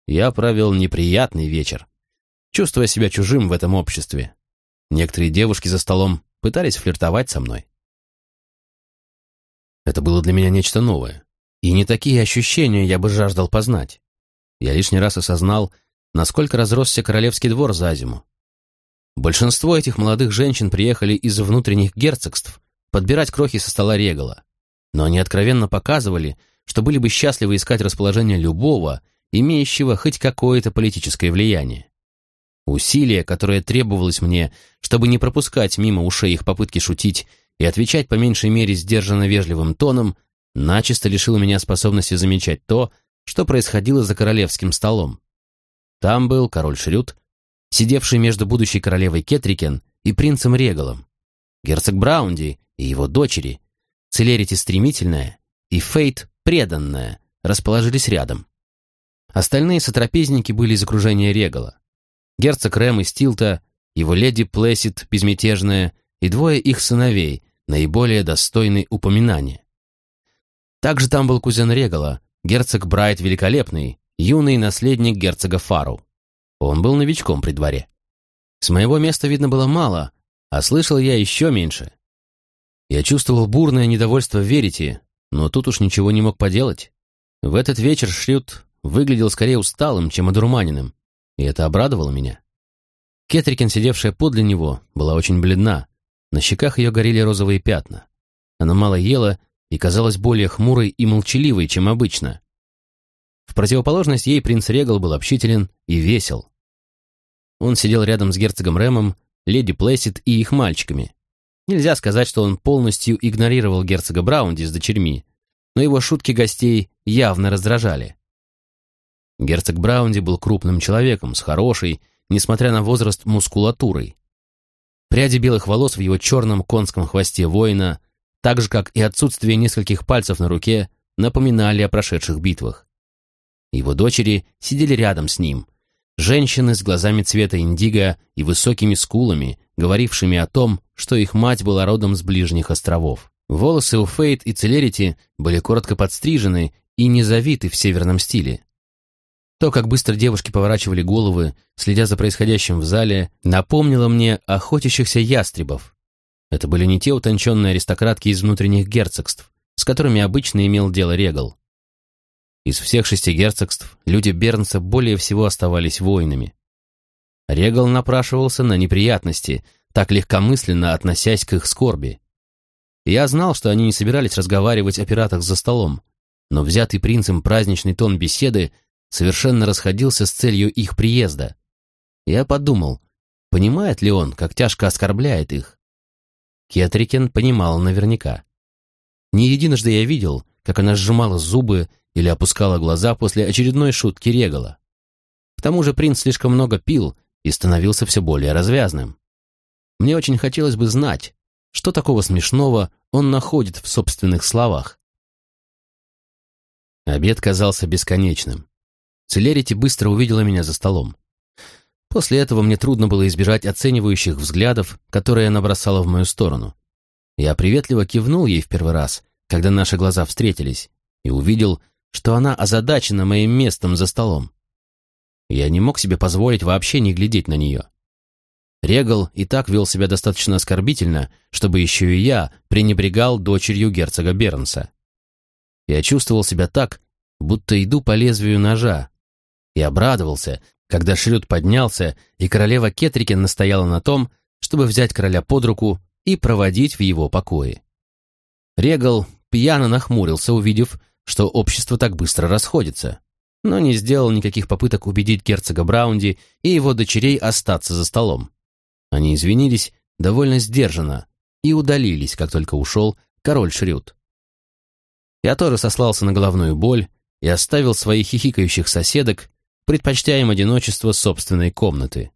я провел неприятный вечер, чувствуя себя чужим в этом обществе. Некоторые девушки за столом пытались флиртовать со мной. Это было для меня нечто новое, и не такие ощущения я бы жаждал познать. Я лишний раз осознал, насколько разросся королевский двор за зиму. Большинство этих молодых женщин приехали из внутренних герцогств подбирать крохи со стола Регала, но они откровенно показывали, что были бы счастливы искать расположение любого, имеющего хоть какое-то политическое влияние. Усилие, которое требовалось мне, чтобы не пропускать мимо ушей их попытки шутить и отвечать по меньшей мере сдержанно вежливым тоном, начисто лишило меня способности замечать то, что происходило за королевским столом. Там был король Шрюд, сидевший между будущей королевой Кетрикен и принцем Регалом, герцог Браунди и его дочери, Целерити Стремительная и Фейт Преданная расположились рядом. Остальные сотрапезники были из окружения Регала. Герцог Рэм из Тилта, его леди Плесид Безмятежная и двое их сыновей, наиболее достойны упоминания. Также там был кузен Регала, герцог Брайт Великолепный, юный наследник герцога Фару. Он был новичком при дворе. С моего места видно было мало, а слышал я еще меньше. Я чувствовал бурное недовольство Верите, но тут уж ничего не мог поделать. В этот вечер Шрют выглядел скорее усталым, чем одурманенным, и это обрадовало меня. Кетрикен, сидевшая подле него, была очень бледна. На щеках ее горели розовые пятна. Она мало ела и казалась более хмурой и молчаливой, чем обычно. В противоположность ей принц Регал был общителен и весел. Он сидел рядом с герцогом Рэмом, леди Плэссид и их мальчиками. Нельзя сказать, что он полностью игнорировал герцога Браунди с дочерьми, но его шутки гостей явно раздражали. Герцог Браунди был крупным человеком, с хорошей, несмотря на возраст, мускулатурой. Пряди белых волос в его черном конском хвосте воина, так же, как и отсутствие нескольких пальцев на руке, напоминали о прошедших битвах. Его дочери сидели рядом с ним, женщины с глазами цвета индиго и высокими скулами, говорившими о том, что их мать была родом с ближних островов. Волосы у Фейт и Целерити были коротко подстрижены и не завиты в северном стиле. То, как быстро девушки поворачивали головы, следя за происходящим в зале, напомнило мне охотящихся ястребов. Это были не те утонченные аристократки из внутренних герцогств, с которыми обычно имел дело Регал. Из всех шести герцогств люди Бернса более всего оставались воинами. Регал напрашивался на неприятности, так легкомысленно относясь к их скорби. Я знал, что они не собирались разговаривать о пиратах за столом, но взятый принцем праздничный тон беседы совершенно расходился с целью их приезда. Я подумал, понимает ли он, как тяжко оскорбляет их. Кетрикен понимал наверняка. Не единожды я видел, как она сжимала зубы или опускала глаза после очередной шутки Регала. К тому же принц слишком много пил и становился все более развязным. Мне очень хотелось бы знать, что такого смешного он находит в собственных словах. Обед казался бесконечным. Целерити быстро увидела меня за столом. После этого мне трудно было избежать оценивающих взглядов, которые она бросала в мою сторону. Я приветливо кивнул ей в первый раз, когда наши глаза встретились, и увидел, что она озадачена моим местом за столом. Я не мог себе позволить вообще не глядеть на нее. Регал и так вел себя достаточно оскорбительно, чтобы еще и я пренебрегал дочерью герцога Бернса. Я чувствовал себя так, будто иду по лезвию ножа, и обрадовался, когда Шрюд поднялся, и королева Кетрикен настояла на том, чтобы взять короля под руку и проводить в его покое. Регал пьяно нахмурился, увидев, что общество так быстро расходится, но не сделал никаких попыток убедить герцога Браунди и его дочерей остаться за столом. Они извинились довольно сдержанно и удалились, как только ушел король Шрюд. Я тоже сослался на головную боль и оставил своих хихикающих соседок, предпочтя им одиночество собственной комнаты.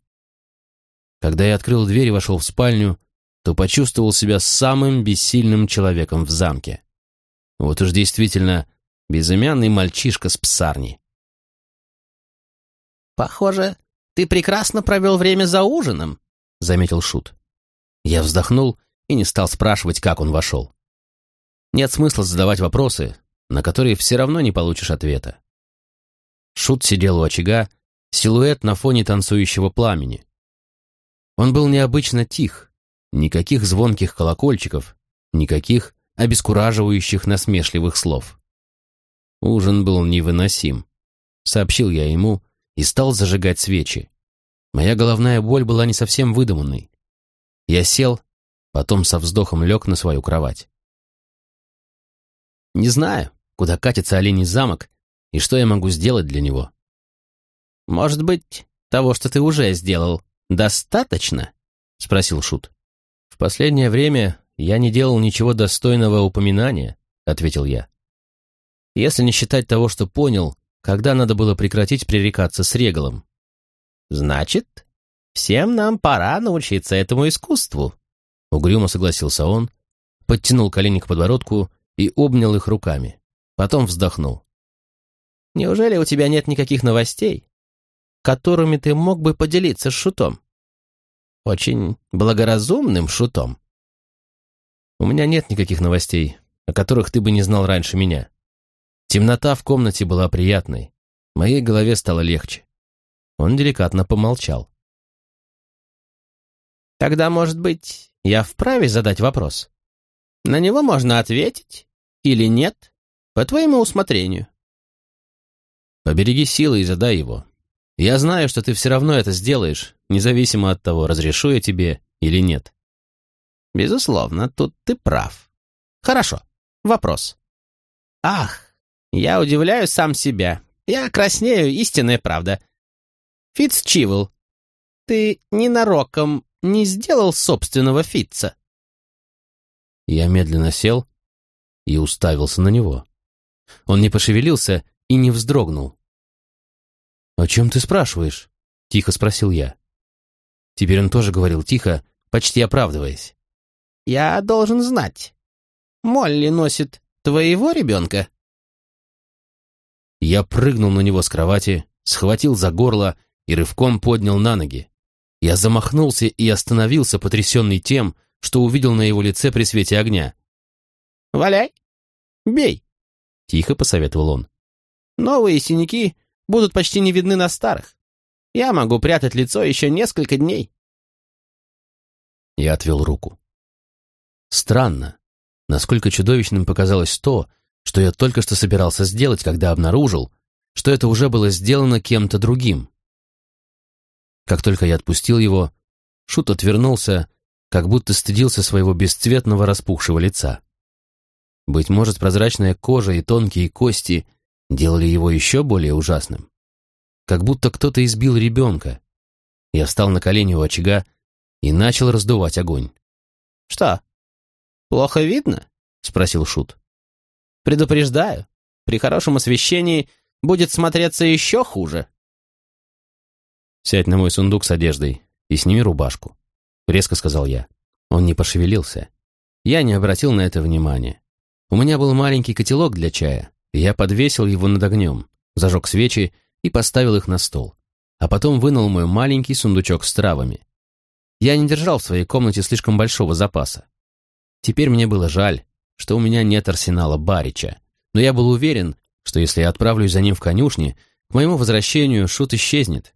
Когда я открыл дверь и вошел в спальню, то почувствовал себя самым бессильным человеком в замке. Вот уж действительно безымянный мальчишка с псарни. «Похоже, ты прекрасно провел время за ужином», — заметил Шут. Я вздохнул и не стал спрашивать, как он вошел. Нет смысла задавать вопросы, на которые все равно не получишь ответа. Шут сидел у очага, силуэт на фоне танцующего пламени. Он был необычно тих, никаких звонких колокольчиков, никаких обескураживающих насмешливых слов. Ужин был невыносим, сообщил я ему и стал зажигать свечи. Моя головная боль была не совсем выдуманной. Я сел, потом со вздохом лег на свою кровать. Не знаю, куда катится оленей замок и что я могу сделать для него. «Может быть, того, что ты уже сделал, достаточно?» — спросил Шут. «В последнее время я не делал ничего достойного упоминания», — ответил я. «Если не считать того, что понял, когда надо было прекратить пререкаться с Регалом». «Значит, всем нам пора научиться этому искусству», — угрюмо согласился он, подтянул колени к подбородку и обнял их руками. Потом вздохнул. «Неужели у тебя нет никаких новостей, которыми ты мог бы поделиться с Шутом? Очень благоразумным Шутом». У меня нет никаких новостей, о которых ты бы не знал раньше меня. Темнота в комнате была приятной. Моей голове стало легче. Он деликатно помолчал. Тогда, может быть, я вправе задать вопрос? На него можно ответить или нет, по твоему усмотрению. Побереги силы и задай его. Я знаю, что ты все равно это сделаешь, независимо от того, разрешу я тебе или нет. Безусловно, тут ты прав. Хорошо. Вопрос. Ах, я удивляю сам себя. Я краснею, истинная правда. Фитц Чивл, ты ненароком не сделал собственного Фитца? Я медленно сел и уставился на него. Он не пошевелился и не вздрогнул. «О чем ты спрашиваешь?» — тихо спросил я. Теперь он тоже говорил тихо, почти оправдываясь. Я должен знать. Молли носит твоего ребенка?» Я прыгнул на него с кровати, схватил за горло и рывком поднял на ноги. Я замахнулся и остановился, потрясенный тем, что увидел на его лице при свете огня. «Валяй! Бей!» — тихо посоветовал он. «Новые синяки будут почти не видны на старых. Я могу прятать лицо еще несколько дней». Я отвел руку. Странно, насколько чудовищным показалось то, что я только что собирался сделать, когда обнаружил, что это уже было сделано кем-то другим. Как только я отпустил его, Шут отвернулся, как будто стыдился своего бесцветного распухшего лица. Быть может, прозрачная кожа и тонкие кости делали его еще более ужасным. Как будто кто-то избил ребенка. Я встал на колени у очага и начал раздувать огонь. «Что, плохо видно?» — спросил Шут. «Предупреждаю, при хорошем освещении будет смотреться еще хуже». «Сядь на мой сундук с одеждой и сними рубашку», — резко сказал я. Он не пошевелился. Я не обратил на это внимания. У меня был маленький котелок для чая, я подвесил его над огнем, зажег свечи и поставил их на стол, а потом вынул мой маленький сундучок с травами. Я не держал в своей комнате слишком большого запаса. Теперь мне было жаль, что у меня нет арсенала Барича, но я был уверен, что если я отправлюсь за ним в конюшни, к моему возвращению шут исчезнет.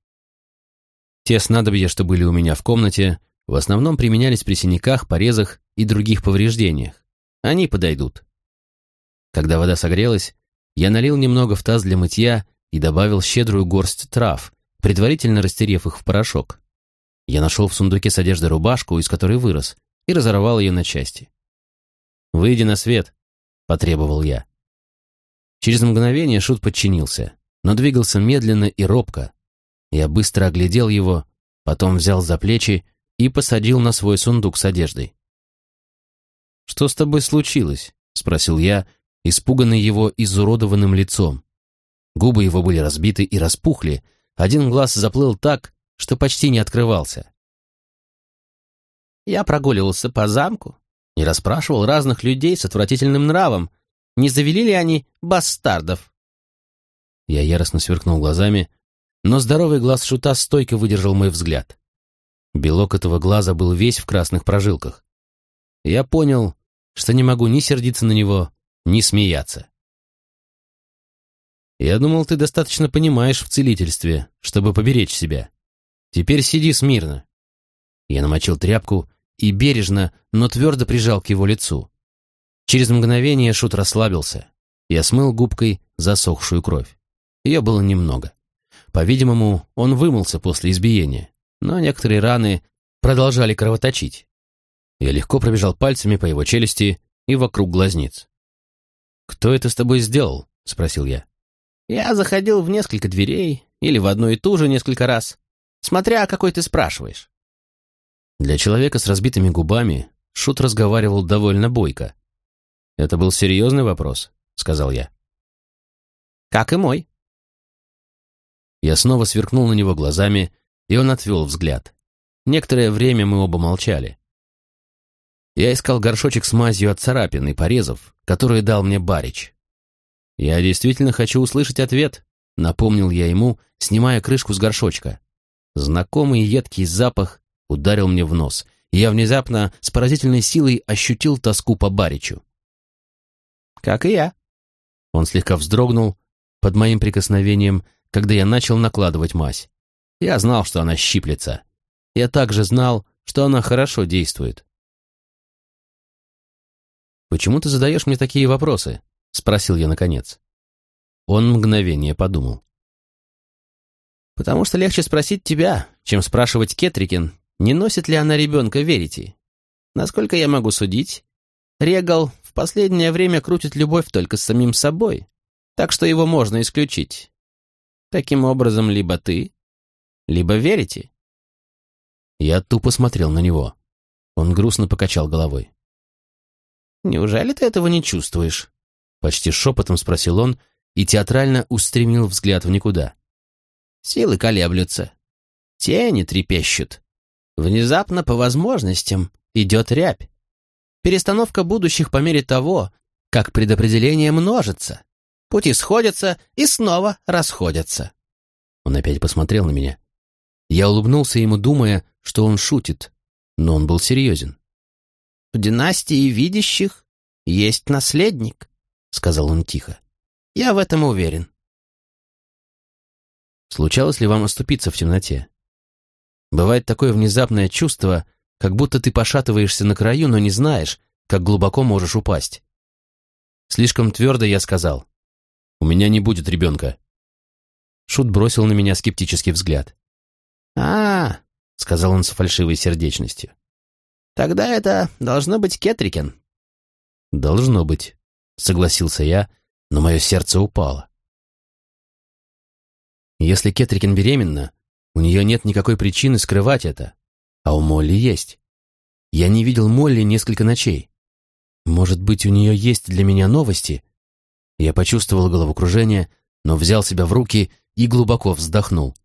Те снадобья, что были у меня в комнате, в основном применялись при синяках, порезах и других повреждениях. Они подойдут. Когда вода согрелась, я налил немного в таз для мытья и добавил щедрую горсть трав, предварительно растерев их в порошок. Я нашел в сундуке с одеждой рубашку, из которой вырос, и разорвал ее на части. «Выйди на свет», — потребовал я. Через мгновение Шут подчинился, но двигался медленно и робко. Я быстро оглядел его, потом взял за плечи и посадил на свой сундук с одеждой. «Что с тобой случилось?» — спросил я, испуганный его изуродованным лицом. Губы его были разбиты и распухли, один глаз заплыл так, что почти не открывался. Я прогуливался по замку и расспрашивал разных людей с отвратительным нравом, не завели ли они бастардов. Я яростно сверкнул глазами, но здоровый глаз шута стойко выдержал мой взгляд. Белок этого глаза был весь в красных прожилках. Я понял, что не могу ни сердиться на него, ни смеяться. Я думал, ты достаточно понимаешь в целительстве, чтобы поберечь себя. Теперь сиди смирно. Я намочил тряпку и бережно, но твердо прижал к его лицу. Через мгновение Шут расслабился. Я смыл губкой засохшую кровь. Ее было немного. По-видимому, он вымылся после избиения, но некоторые раны продолжали кровоточить. Я легко пробежал пальцами по его челюсти и вокруг глазниц. «Кто это с тобой сделал?» — спросил я. «Я заходил в несколько дверей или в одну и ту же несколько раз, смотря какой ты спрашиваешь». Для человека с разбитыми губами Шут разговаривал довольно бойко. «Это был серьезный вопрос», — сказал я. «Как и мой». Я снова сверкнул на него глазами, и он отвел взгляд. Некоторое время мы оба молчали. Я искал горшочек с мазью от царапин и порезов, которые дал мне Барич. «Я действительно хочу услышать ответ», — напомнил я ему, снимая крышку с горшочка. Знакомый едкий запах ударил мне в нос, и я внезапно с поразительной силой ощутил тоску по Баричу. «Как и я». Он слегка вздрогнул под моим прикосновением, когда я начал накладывать мазь. Я знал, что она щиплется. Я также знал, что она хорошо действует. «Почему ты задаешь мне такие вопросы?» — спросил я наконец. Он мгновение подумал. «Потому что легче спросить тебя, чем спрашивать Кетрикин, не носит ли она ребенка Верити. Насколько я могу судить, Регал в последнее время крутит любовь только с самим собой, так что его можно исключить. Таким образом, либо ты, либо Верити». Я тупо смотрел на него. Он грустно покачал головой. «Неужели ты этого не чувствуешь?» Почти шепотом спросил он и театрально устремил взгляд в никуда. «Силы колеблются. Тени трепещут. Внезапно по возможностям идет рябь. Перестановка будущих по мере того, как предопределение множится. Пути сходятся и снова расходятся». Он опять посмотрел на меня. Я улыбнулся ему, думая, что он шутит, но он был серьезен. В династии видящих есть наследник, сказал он тихо. Я в этом уверен. Случалось ли вам оступиться в темноте? Бывает такое внезапное чувство, как будто ты пошатываешься на краю, но не знаешь, как глубоко можешь упасть. Слишком твердо я сказал. У меня не будет ребенка. Шут бросил на меня скептический взгляд. а, -а, -а сказал он с фальшивой сердечностью. Тогда это должно быть Кетрикен. Должно быть, согласился я, но мое сердце упало. Если Кетрикен беременна, у нее нет никакой причины скрывать это, а у Молли есть. Я не видел Молли несколько ночей. Может быть, у нее есть для меня новости? Я почувствовал головокружение, но взял себя в руки и глубоко вздохнул.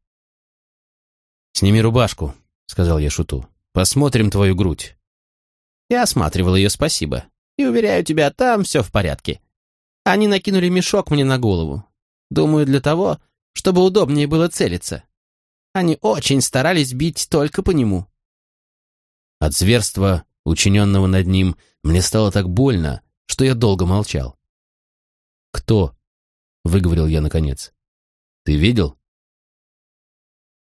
«Сними рубашку», — сказал я Шуту. «Посмотрим твою грудь». Я осматривал ее, спасибо. И уверяю тебя, там все в порядке. Они накинули мешок мне на голову. Думаю, для того, чтобы удобнее было целиться. Они очень старались бить только по нему. От зверства, учиненного над ним, мне стало так больно, что я долго молчал. «Кто?» — выговорил я наконец. «Ты видел?»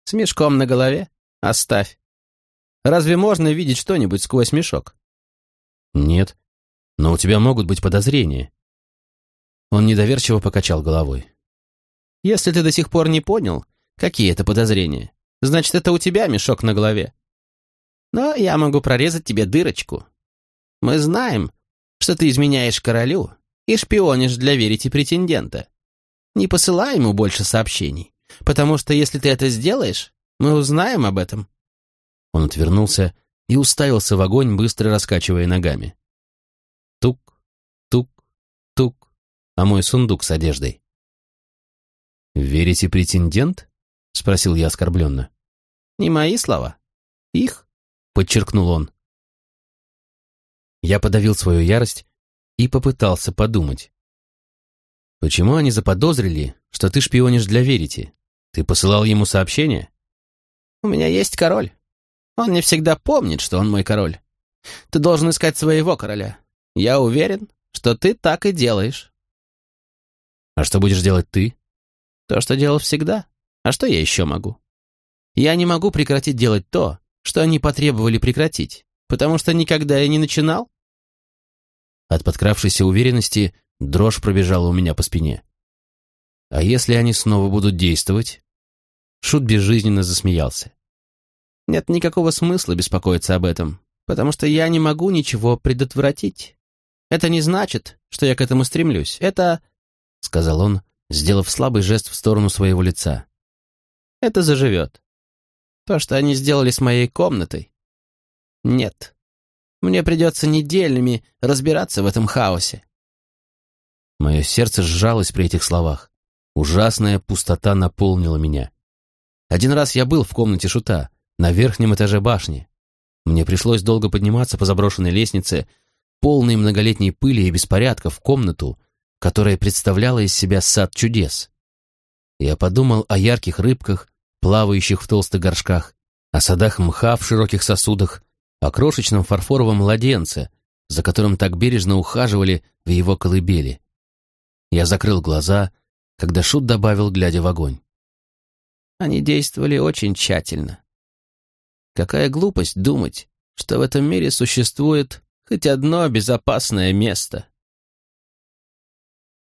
«С мешком на голове? Оставь. Разве можно видеть что-нибудь сквозь мешок?» «Нет. Но у тебя могут быть подозрения». Он недоверчиво покачал головой. «Если ты до сих пор не понял, какие это подозрения, значит, это у тебя мешок на голове. Но я могу прорезать тебе дырочку. Мы знаем, что ты изменяешь королю и шпионишь для верите претендента. Не посылай ему больше сообщений, потому что если ты это сделаешь, мы узнаем об этом». Он отвернулся и уставился в огонь, быстро раскачивая ногами. Тук, тук, тук, а мой сундук с одеждой. «Верите, претендент?» — спросил я оскорбленно. «Не мои слова. Их», — подчеркнул он. Я подавил свою ярость и попытался подумать. «Почему они заподозрили, что ты шпионишь для Верити? Ты посылал ему сообщение?» «У меня есть король. Он не всегда помнит, что он мой король. Ты должен искать своего короля. Я уверен, что ты так и делаешь. А что будешь делать ты? То, что делал всегда. А что я еще могу? Я не могу прекратить делать то, что они потребовали прекратить, потому что никогда я не начинал. От подкравшейся уверенности дрожь пробежала у меня по спине. А если они снова будут действовать? Шут безжизненно засмеялся. Нет никакого смысла беспокоиться об этом, потому что я не могу ничего предотвратить. Это не значит, что я к этому стремлюсь. Это, — сказал он, сделав слабый жест в сторону своего лица. Это заживет. То, что они сделали с моей комнатой. Нет. Мне придется неделями разбираться в этом хаосе. Мое сердце сжалось при этих словах. Ужасная пустота наполнила меня. Один раз я был в комнате шута, на верхнем этаже башни. Мне пришлось долго подниматься по заброшенной лестнице, полной многолетней пыли и беспорядка в комнату, которая представляла из себя сад чудес. Я подумал о ярких рыбках, плавающих в толстых горшках, о садах мха в широких сосудах, о крошечном фарфоровом младенце, за которым так бережно ухаживали в его колыбели. Я закрыл глаза, когда Шут добавил, глядя в огонь. Они действовали очень тщательно. Какая глупость думать, что в этом мире существует хоть одно безопасное место.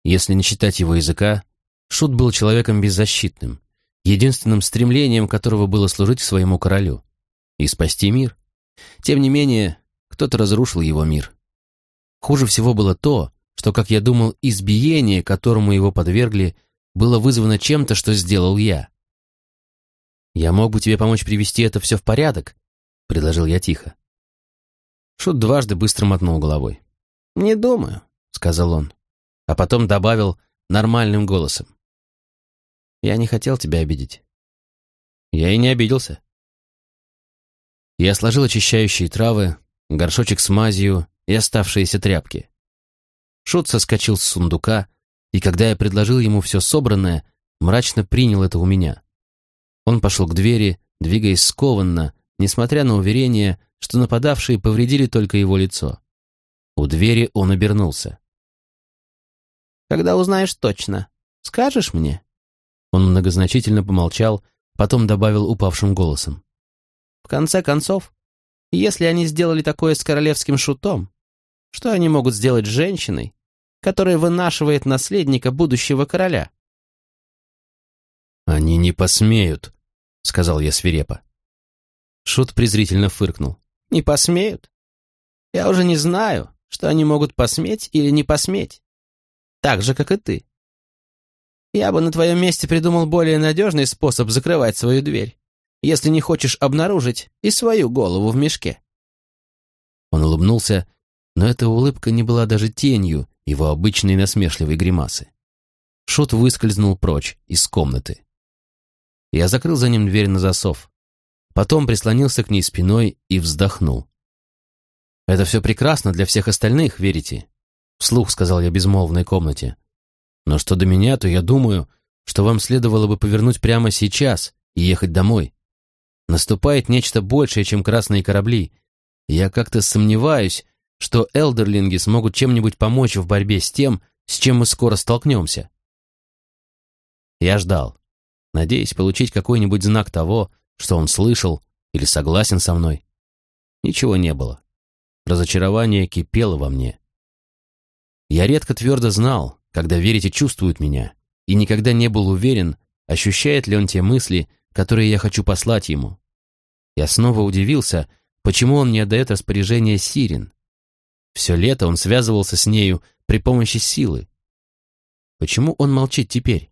Если не считать его языка, Шут был человеком беззащитным, единственным стремлением которого было служить своему королю и спасти мир. Тем не менее, кто-то разрушил его мир. Хуже всего было то, что, как я думал, избиение, которому его подвергли, было вызвано чем-то, что сделал я. «Я мог бы тебе помочь привести это все в порядок», — предложил я тихо. Шут дважды быстро мотнул головой. «Не думаю», — сказал он, а потом добавил нормальным голосом. «Я не хотел тебя обидеть». Я и не обиделся. Я сложил очищающие травы, горшочек с мазью и оставшиеся тряпки. Шут соскочил с сундука, и когда я предложил ему все собранное, мрачно принял это у меня. Он пошел к двери, двигаясь скованно, несмотря на уверение, что нападавшие повредили только его лицо. У двери он обернулся. «Когда узнаешь точно, скажешь мне?» Он многозначительно помолчал, потом добавил упавшим голосом. «В конце концов, если они сделали такое с королевским шутом, что они могут сделать с женщиной, которая вынашивает наследника будущего короля?» «Они не посмеют», — сказал я свирепо. Шут презрительно фыркнул. «Не посмеют? Я уже не знаю, что они могут посметь или не посметь. Так же, как и ты. Я бы на твоем месте придумал более надежный способ закрывать свою дверь, если не хочешь обнаружить и свою голову в мешке. Он улыбнулся, но эта улыбка не была даже тенью его обычной насмешливой гримасы. Шут выскользнул прочь из комнаты. Я закрыл за ним дверь на засов. Потом прислонился к ней спиной и вздохнул. «Это все прекрасно для всех остальных, верите?» Вслух сказал я безмолвной комнате. «Но что до меня, то я думаю, что вам следовало бы повернуть прямо сейчас и ехать домой. Наступает нечто большее, чем красные корабли. Я как-то сомневаюсь, что элдерлинги смогут чем-нибудь помочь в борьбе с тем, с чем мы скоро столкнемся. Я ждал, надеясь получить какой-нибудь знак того, что он слышал или согласен со мной. Ничего не было. Разочарование кипело во мне. Я редко твердо знал, когда верите чувствует меня, и никогда не был уверен, ощущает ли он те мысли, которые я хочу послать ему. Я снова удивился, почему он не отдает распоряжение Сирин. Все лето он связывался с нею при помощи силы. Почему он молчит теперь?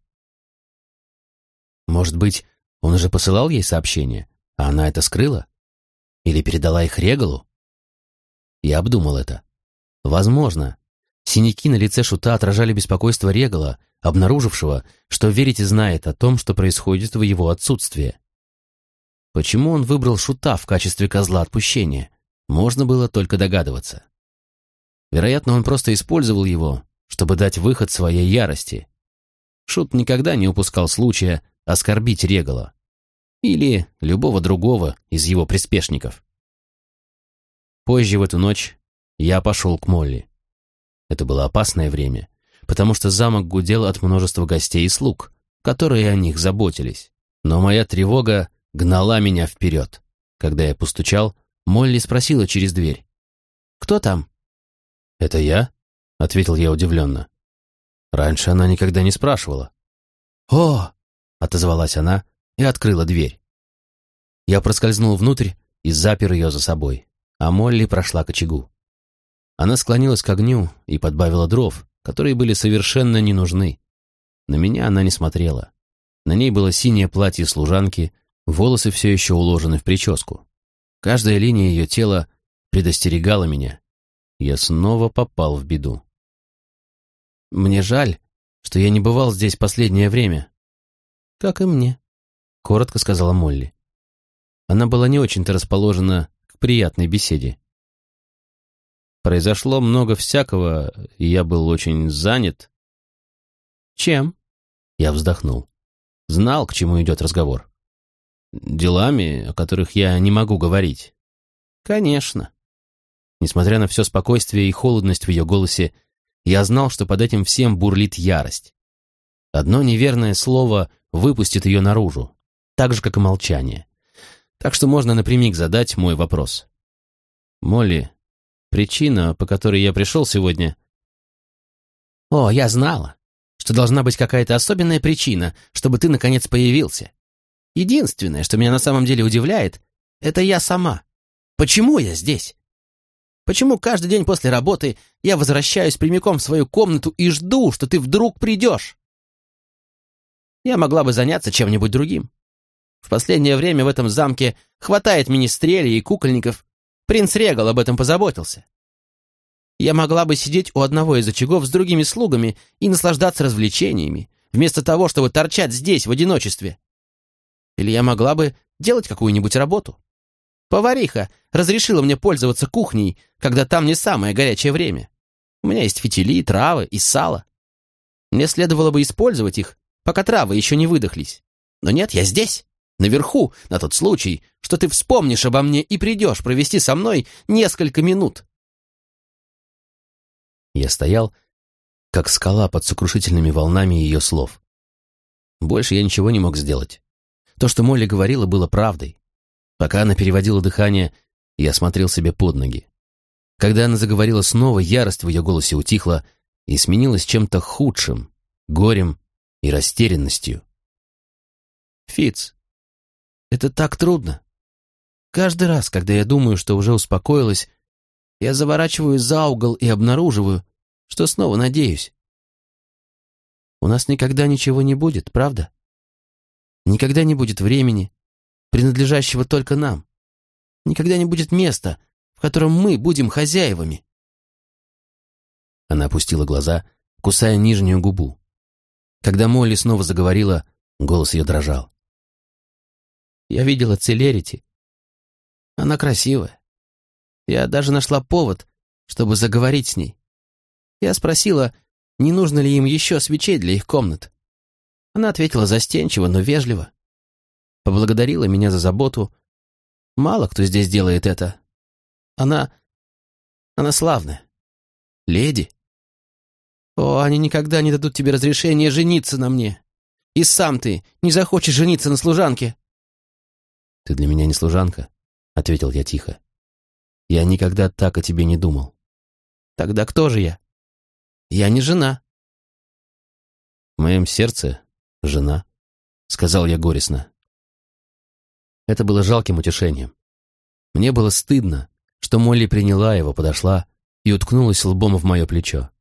Может быть, он уже посылал ей сообщение, а она это скрыла? Или передала их Регалу? Я обдумал это. Возможно. Синяки на лице Шута отражали беспокойство Регала, обнаружившего, что Верите знает о том, что происходит в его отсутствии. Почему он выбрал Шута в качестве козла отпущения? Можно было только догадываться. Вероятно, он просто использовал его, чтобы дать выход своей ярости. Шут никогда не упускал случая оскорбить Регала или любого другого из его приспешников. Позже в эту ночь я пошел к Молли. Это было опасное время, потому что замок гудел от множества гостей и слуг, которые о них заботились. Но моя тревога гнала меня вперед. Когда я постучал, Молли спросила через дверь. «Кто там?» «Это я?» — ответил я удивленно. Раньше она никогда не спрашивала. «О!» — отозвалась она и открыла дверь. Я проскользнул внутрь и запер ее за собой, а Молли прошла к очагу. Она склонилась к огню и подбавила дров, которые были совершенно не нужны. На меня она не смотрела. На ней было синее платье служанки, волосы все еще уложены в прическу. Каждая линия ее тела предостерегала меня. Я снова попал в беду. «Мне жаль, что я не бывал здесь последнее время». «Как и мне», — коротко сказала Молли. Она была не очень-то расположена к приятной беседе. Произошло много всякого, и я был очень занят. «Чем?» Я вздохнул. Знал, к чему идет разговор. «Делами, о которых я не могу говорить». «Конечно», Несмотря на все спокойствие и холодность в ее голосе, я знал, что под этим всем бурлит ярость. Одно неверное слово выпустит ее наружу, так же, как и молчание. Так что можно напрямик задать мой вопрос. «Молли, причина, по которой я пришел сегодня...» «О, я знала, что должна быть какая-то особенная причина, чтобы ты, наконец, появился. Единственное, что меня на самом деле удивляет, это я сама. Почему я здесь? Почему каждый день после работы я возвращаюсь прямиком в свою комнату и жду, что ты вдруг придешь? Я могла бы заняться чем-нибудь другим. В последнее время в этом замке хватает министрелей и кукольников. Принц Регал об этом позаботился. Я могла бы сидеть у одного из очагов с другими слугами и наслаждаться развлечениями, вместо того, чтобы торчать здесь в одиночестве. Или я могла бы делать какую-нибудь работу. Повариха разрешила мне пользоваться кухней, когда там не самое горячее время. У меня есть фитили, травы и сало. Мне следовало бы использовать их, пока травы еще не выдохлись. Но нет, я здесь, наверху, на тот случай, что ты вспомнишь обо мне и придешь провести со мной несколько минут. Я стоял, как скала под сокрушительными волнами ее слов. Больше я ничего не мог сделать. То, что Молли говорила, было правдой. Пока она переводила дыхание, я смотрел себе под ноги. Когда она заговорила снова, ярость в ее голосе утихла и сменилась чем-то худшим, горем и растерянностью. Фиц, это так трудно. Каждый раз, когда я думаю, что уже успокоилась, я заворачиваю за угол и обнаруживаю, что снова надеюсь. У нас никогда ничего не будет, правда? Никогда не будет времени, принадлежащего только нам. Никогда не будет места, в котором мы будем хозяевами. Она опустила глаза, кусая нижнюю губу. Когда Молли снова заговорила, голос ее дрожал. Я видела Целерити. Она красивая. Я даже нашла повод, чтобы заговорить с ней. Я спросила, не нужно ли им еще свечей для их комнат. Она ответила застенчиво, но вежливо. Поблагодарила меня за заботу. Мало кто здесь делает это. Она... она славная. Леди. О, они никогда не дадут тебе разрешения жениться на мне. И сам ты не захочешь жениться на служанке. Ты для меня не служанка, ответил я тихо. Я никогда так о тебе не думал. Тогда кто же я? Я не жена. В моем сердце жена, сказал я горестно. Это было жалким утешением. Мне было стыдно, что Молли приняла его, подошла и уткнулась лбом в мое плечо.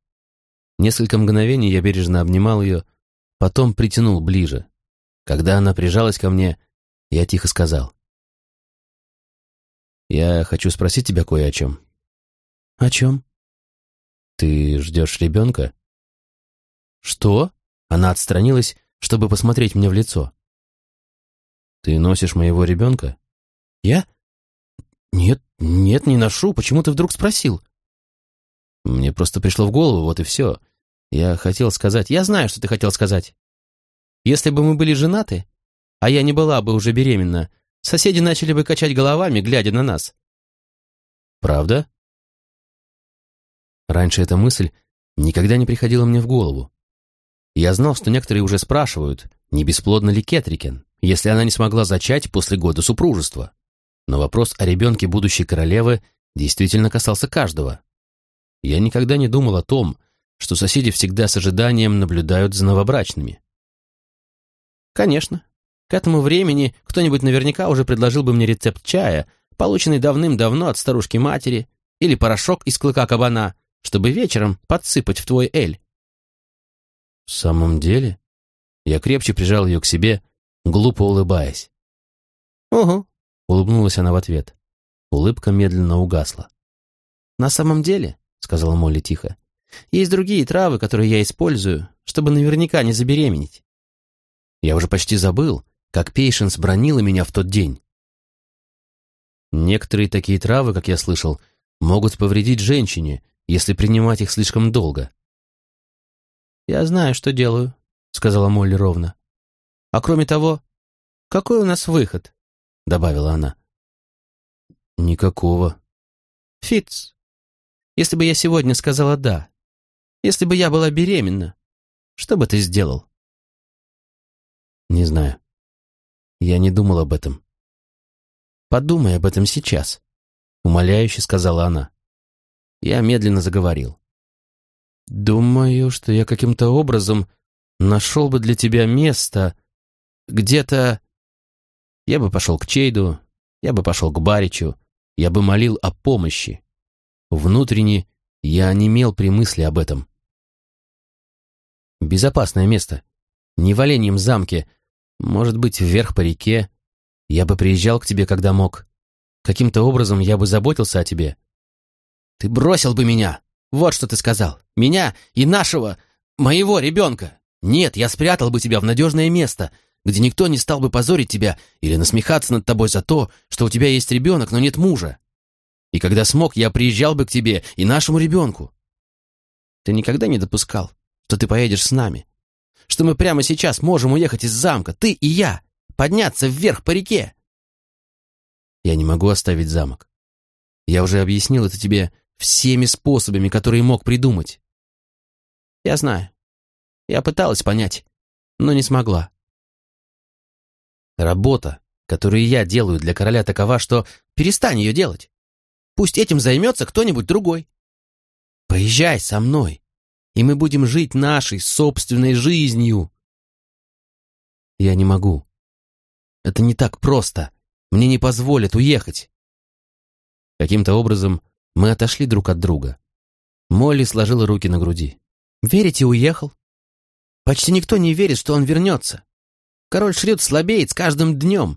Несколько мгновений я бережно обнимал ее, потом притянул ближе. Когда она прижалась ко мне, я тихо сказал. «Я хочу спросить тебя кое о чем». «О чем?» «Ты ждешь ребенка?» «Что?» Она отстранилась, чтобы посмотреть мне в лицо. «Ты носишь моего ребенка?» «Я? Нет, нет, не ношу. Почему ты вдруг спросил?» «Мне просто пришло в голову, вот и все. Я хотел сказать... Я знаю, что ты хотел сказать. Если бы мы были женаты, а я не была бы уже беременна, соседи начали бы качать головами, глядя на нас». «Правда?» Раньше эта мысль никогда не приходила мне в голову. Я знал, что некоторые уже спрашивают, не бесплодна ли Кетрикен, если она не смогла зачать после года супружества. Но вопрос о ребенке будущей королевы действительно касался каждого. Я никогда не думал о том, что соседи всегда с ожиданием наблюдают за новобрачными. Конечно, к этому времени кто-нибудь наверняка уже предложил бы мне рецепт чая, полученный давным-давно от старушки-матери, или порошок из клыка кабана, чтобы вечером подсыпать в твой эль. В самом деле? Я крепче прижал ее к себе, глупо улыбаясь. «Угу», — улыбнулась она в ответ. Улыбка медленно угасла. «На самом деле», — сказала Молли тихо, — «есть другие травы, которые я использую, чтобы наверняка не забеременеть». Я уже почти забыл, как Пейшенс бронила меня в тот день. Некоторые такие травы, как я слышал, могут повредить женщине, если принимать их слишком долго. «Я знаю, что делаю», — сказала Молли ровно. «А кроме того, какой у нас выход?» — добавила она. «Никакого». «Фитц, если бы я сегодня сказала «да», если бы я была беременна, что бы ты сделал?» «Не знаю. Я не думал об этом». «Подумай об этом сейчас», — умоляюще сказала она. Я медленно заговорил. «Думаю, что я каким-то образом нашел бы для тебя место где-то... Я бы пошел к Чейду, я бы пошел к Баричу, я бы молил о помощи. Внутренне я онемел при мысли об этом. Безопасное место. Не в Оленьем замке, может быть, вверх по реке. Я бы приезжал к тебе, когда мог. Каким-то образом я бы заботился о тебе. Ты бросил бы меня. Вот что ты сказал. Меня и нашего, моего ребенка. Нет, я спрятал бы тебя в надежное место, где никто не стал бы позорить тебя или насмехаться над тобой за то, что у тебя есть ребенок, но нет мужа. И когда смог, я приезжал бы к тебе и нашему ребенку. Ты никогда не допускал, что ты поедешь с нами, что мы прямо сейчас можем уехать из замка, ты и я, подняться вверх по реке. Я не могу оставить замок. Я уже объяснил это тебе всеми способами, которые мог придумать. Я знаю. Я пыталась понять, но не смогла. Работа, которую я делаю для короля, такова, что перестань ее делать. Пусть этим займется кто-нибудь другой. Поезжай со мной, и мы будем жить нашей собственной жизнью. Я не могу. Это не так просто. Мне не позволят уехать. Каким-то образом Мы отошли друг от друга. Молли сложила руки на груди. «Верите, уехал? Почти никто не верит, что он вернется. Король Шрюд слабеет с каждым днем,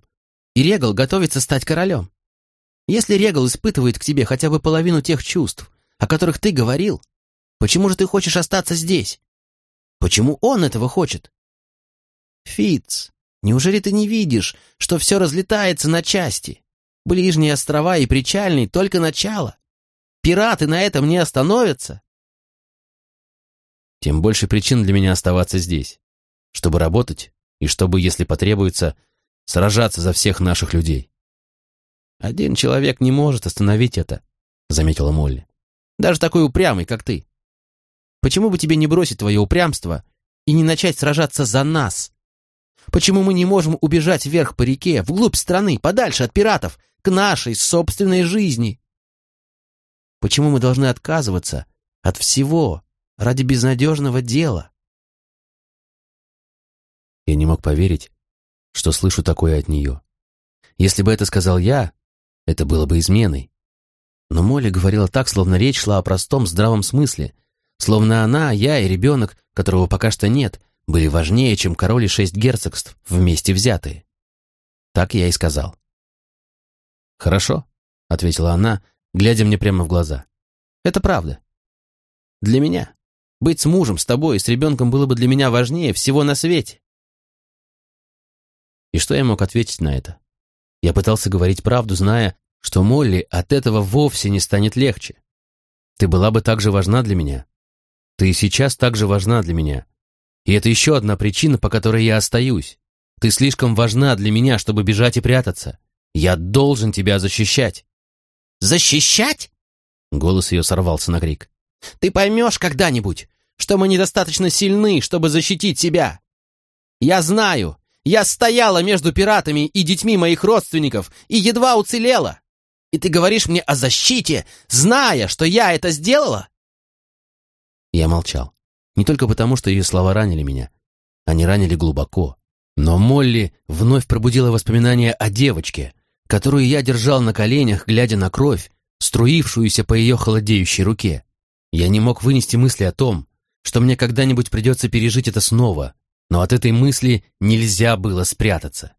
и Регал готовится стать королем. Если Регал испытывает к тебе хотя бы половину тех чувств, о которых ты говорил, почему же ты хочешь остаться здесь? Почему он этого хочет? Фиц, неужели ты не видишь, что все разлетается на части? Ближние острова и причальный — только начало. Пираты на этом не остановятся. Тем больше причин для меня оставаться здесь, чтобы работать и чтобы, если потребуется, сражаться за всех наших людей. Один человек не может остановить это, заметила Молли. Даже такой упрямый, как ты. Почему бы тебе не бросить твое упрямство и не начать сражаться за нас? Почему мы не можем убежать вверх по реке, вглубь страны, подальше от пиратов, к нашей собственной жизни? Почему мы должны отказываться от всего ради безнадежного дела? Я не мог поверить, что слышу такое от нее. Если бы это сказал я, это было бы изменой. Но Молли говорила так, словно речь шла о простом здравом смысле, словно она, я и ребенок, которого пока что нет, были важнее, чем король и шесть герцогств, вместе взятые. Так я и сказал. «Хорошо», — ответила она, глядя мне прямо в глаза. «Это правда. Для меня. Быть с мужем, с тобой и с ребенком было бы для меня важнее всего на свете». И что я мог ответить на это? Я пытался говорить правду, зная, что Молли от этого вовсе не станет легче. Ты была бы так же важна для меня. Ты и сейчас так же важна для меня. И это еще одна причина, по которой я остаюсь. Ты слишком важна для меня, чтобы бежать и прятаться. Я должен тебя защищать. Защищать? Голос ее сорвался на крик. Ты поймешь когда-нибудь, что мы недостаточно сильны, чтобы защитить себя. Я знаю, я стояла между пиратами и детьми моих родственников и едва уцелела. И ты говоришь мне о защите, зная, что я это сделала?» Я молчал. Не только потому, что ее слова ранили меня. Они ранили глубоко. Но Молли вновь пробудила воспоминания о девочке, которую я держал на коленях, глядя на кровь, струившуюся по ее холодеющей руке. Я не мог вынести мысли о том, что мне когда-нибудь придется пережить это снова, но от этой мысли нельзя было спрятаться.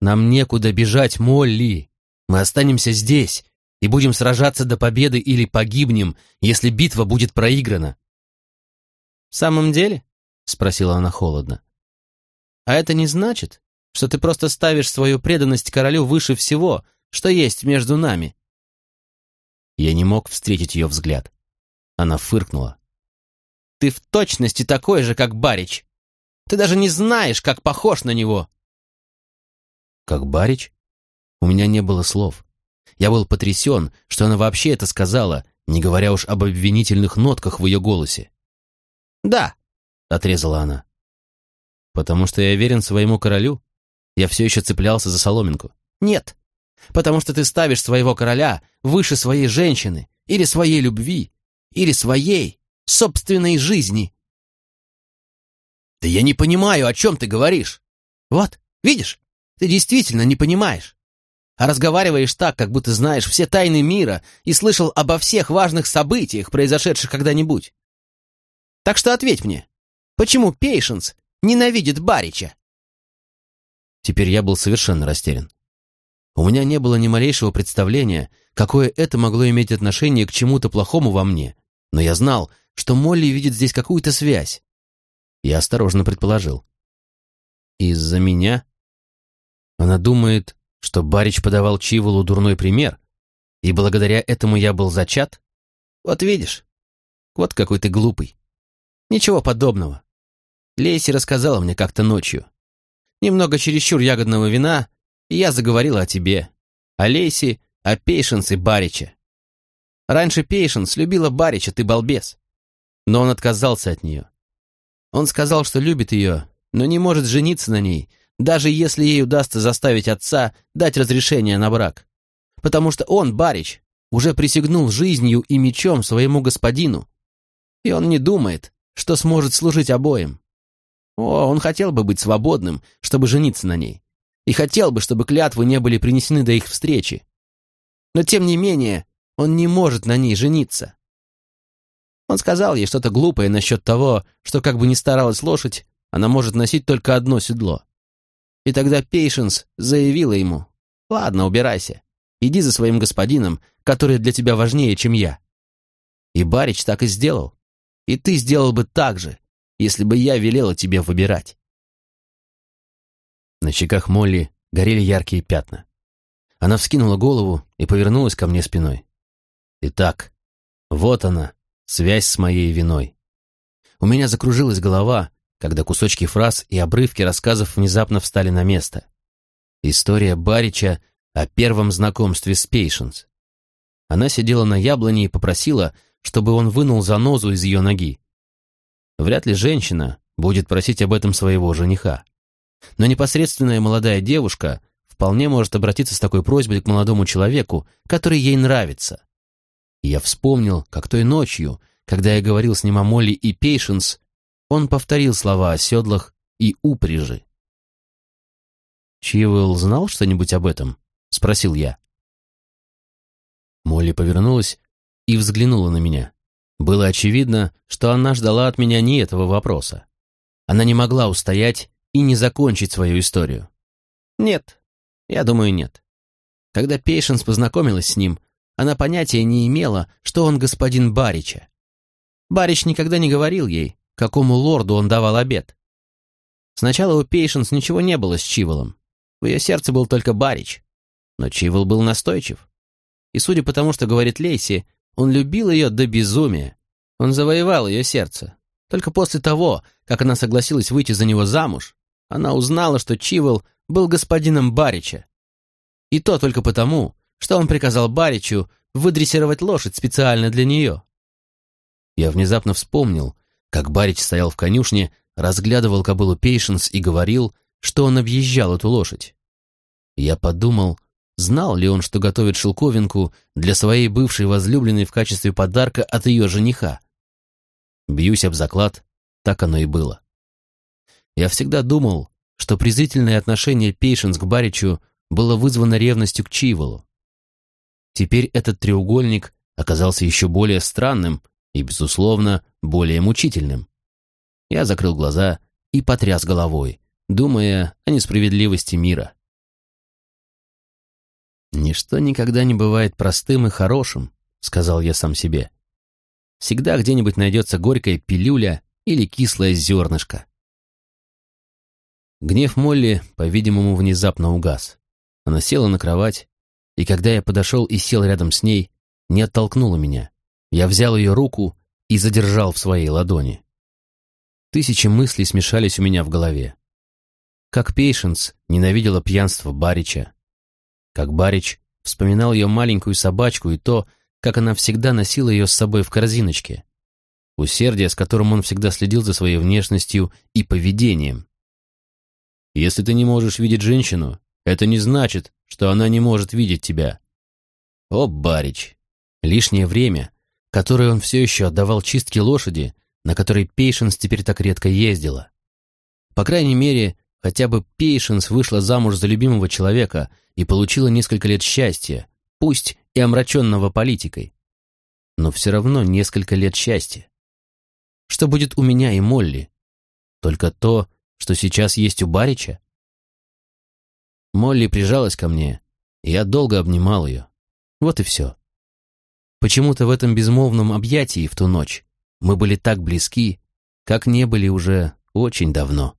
«Нам некуда бежать, Молли!» Мы останемся здесь и будем сражаться до победы или погибнем, если битва будет проиграна». «В самом деле?» — спросила она холодно. «А это не значит, что ты просто ставишь свою преданность королю выше всего, что есть между нами?» Я не мог встретить ее взгляд. Она фыркнула. «Ты в точности такой же, как Барич. Ты даже не знаешь, как похож на него». «Как Барич?» У меня не было слов. Я был потрясен, что она вообще это сказала, не говоря уж об обвинительных нотках в ее голосе. «Да», — отрезала она. «Потому что я верен своему королю? Я все еще цеплялся за соломинку. Нет, потому что ты ставишь своего короля выше своей женщины, или своей любви, или своей собственной жизни». «Да я не понимаю, о чем ты говоришь». «Вот, видишь, ты действительно не понимаешь а разговариваешь так, как будто знаешь все тайны мира и слышал обо всех важных событиях, произошедших когда-нибудь. Так что ответь мне, почему Пейшенс ненавидит Барича?» Теперь я был совершенно растерян. У меня не было ни малейшего представления, какое это могло иметь отношение к чему-то плохому во мне, но я знал, что Молли видит здесь какую-то связь. Я осторожно предположил. «Из-за меня?» Она думает, что Барич подавал Чиволу дурной пример, и благодаря этому я был зачат? Вот видишь, вот какой ты глупый. Ничего подобного. Лейси рассказала мне как-то ночью. Немного чересчур ягодного вина, и я заговорила о тебе. О Лейси, о Пейшенс и Бариче. Раньше Пейшенс любила Барича, ты балбес. Но он отказался от нее. Он сказал, что любит ее, но не может жениться на ней, даже если ей удастся заставить отца дать разрешение на брак. Потому что он, Барич, уже присягнул жизнью и мечом своему господину. И он не думает, что сможет служить обоим. О, он хотел бы быть свободным, чтобы жениться на ней. И хотел бы, чтобы клятвы не были принесены до их встречи. Но тем не менее, Он не может на ней жениться. Он сказал ей что-то глупое насчет того, что как бы ни старалась лошадь, она может носить только одно седло. И тогда Пейшенс заявила ему, «Ладно, убирайся. Иди за своим господином, который для тебя важнее, чем я». И Барич так и сделал. И ты сделал бы так же, если бы я велела тебе выбирать. На щеках Молли горели яркие пятна. Она вскинула голову и повернулась ко мне спиной. Итак, вот она, связь с моей виной. У меня закружилась голова, когда кусочки фраз и обрывки рассказов внезапно встали на место. История Барича о первом знакомстве с Пейшенс. Она сидела на яблоне и попросила, чтобы он вынул занозу из ее ноги. Вряд ли женщина будет просить об этом своего жениха. Но непосредственная молодая девушка вполне может обратиться с такой просьбой к молодому человеку, который ей нравится. И я вспомнил, как той ночью, когда я говорил с ним о Молли и Пейшенс, он повторил слова о седлах и упряжи. «Чивелл знал что-нибудь об этом?» — спросил я. Молли повернулась и взглянула на меня. Было очевидно, что она ждала от меня не этого вопроса. Она не могла устоять и не закончить свою историю. Нет, я думаю, нет. Когда Пейшенс познакомилась с ним, она понятия не имела, что он господин Барича. Барич никогда не говорил ей, какому лорду он давал обед. Сначала у Пейшенс ничего не было с Чиволом. В ее сердце был только Барич. Но Чивол был настойчив. И судя по тому, что говорит Лейси, он любил ее до безумия. Он завоевал ее сердце. Только после того, как она согласилась выйти за него замуж, она узнала, что Чивол был господином Барича. И то только потому, что он приказал Баричу выдрессировать лошадь специально для нее. Я внезапно вспомнил, как Барич стоял в конюшне, разглядывал кобылу Пейшенс и говорил, что он объезжал эту лошадь. Я подумал, знал ли он, что готовит шелковинку для своей бывшей возлюбленной в качестве подарка от ее жениха. Бьюсь об заклад, так оно и было. Я всегда думал, что презрительное отношение Пейшенс к Баричу было вызвано ревностью к Чиволу. Теперь этот треугольник оказался еще более странным и, безусловно, более мучительным. Я закрыл глаза и потряс головой, думая о несправедливости мира. «Ничто никогда не бывает простым и хорошим», — сказал я сам себе. «Всегда где-нибудь найдется горькая пилюля или кислое зернышко». Гнев Молли, по-видимому, внезапно угас. Она села на кровать, и когда я подошел и сел рядом с ней, не оттолкнула меня. Я взял ее руку и задержал в своей ладони. Тысячи мыслей смешались у меня в голове. Как Пейшенс ненавидела пьянство Барича. Как Барич вспоминал ее маленькую собачку и то, как она всегда носила ее с собой в корзиночке. Усердие, с которым он всегда следил за своей внешностью и поведением. Если ты не можешь видеть женщину, это не значит, что она не может видеть тебя. О, Барич! Лишнее время, которое он все еще отдавал чистке лошади, на которой Пейшенс теперь так редко ездила. По крайней мере, хотя бы Пейшенс вышла замуж за любимого человека и получила несколько лет счастья, пусть и омраченного политикой. Но все равно несколько лет счастья. Что будет у меня и Молли? Только то, что сейчас есть у Барича? Молли прижалась ко мне, и я долго обнимал ее. Вот и все. Почему-то в этом безмолвном объятии в ту ночь мы были так близки, как не были уже очень давно.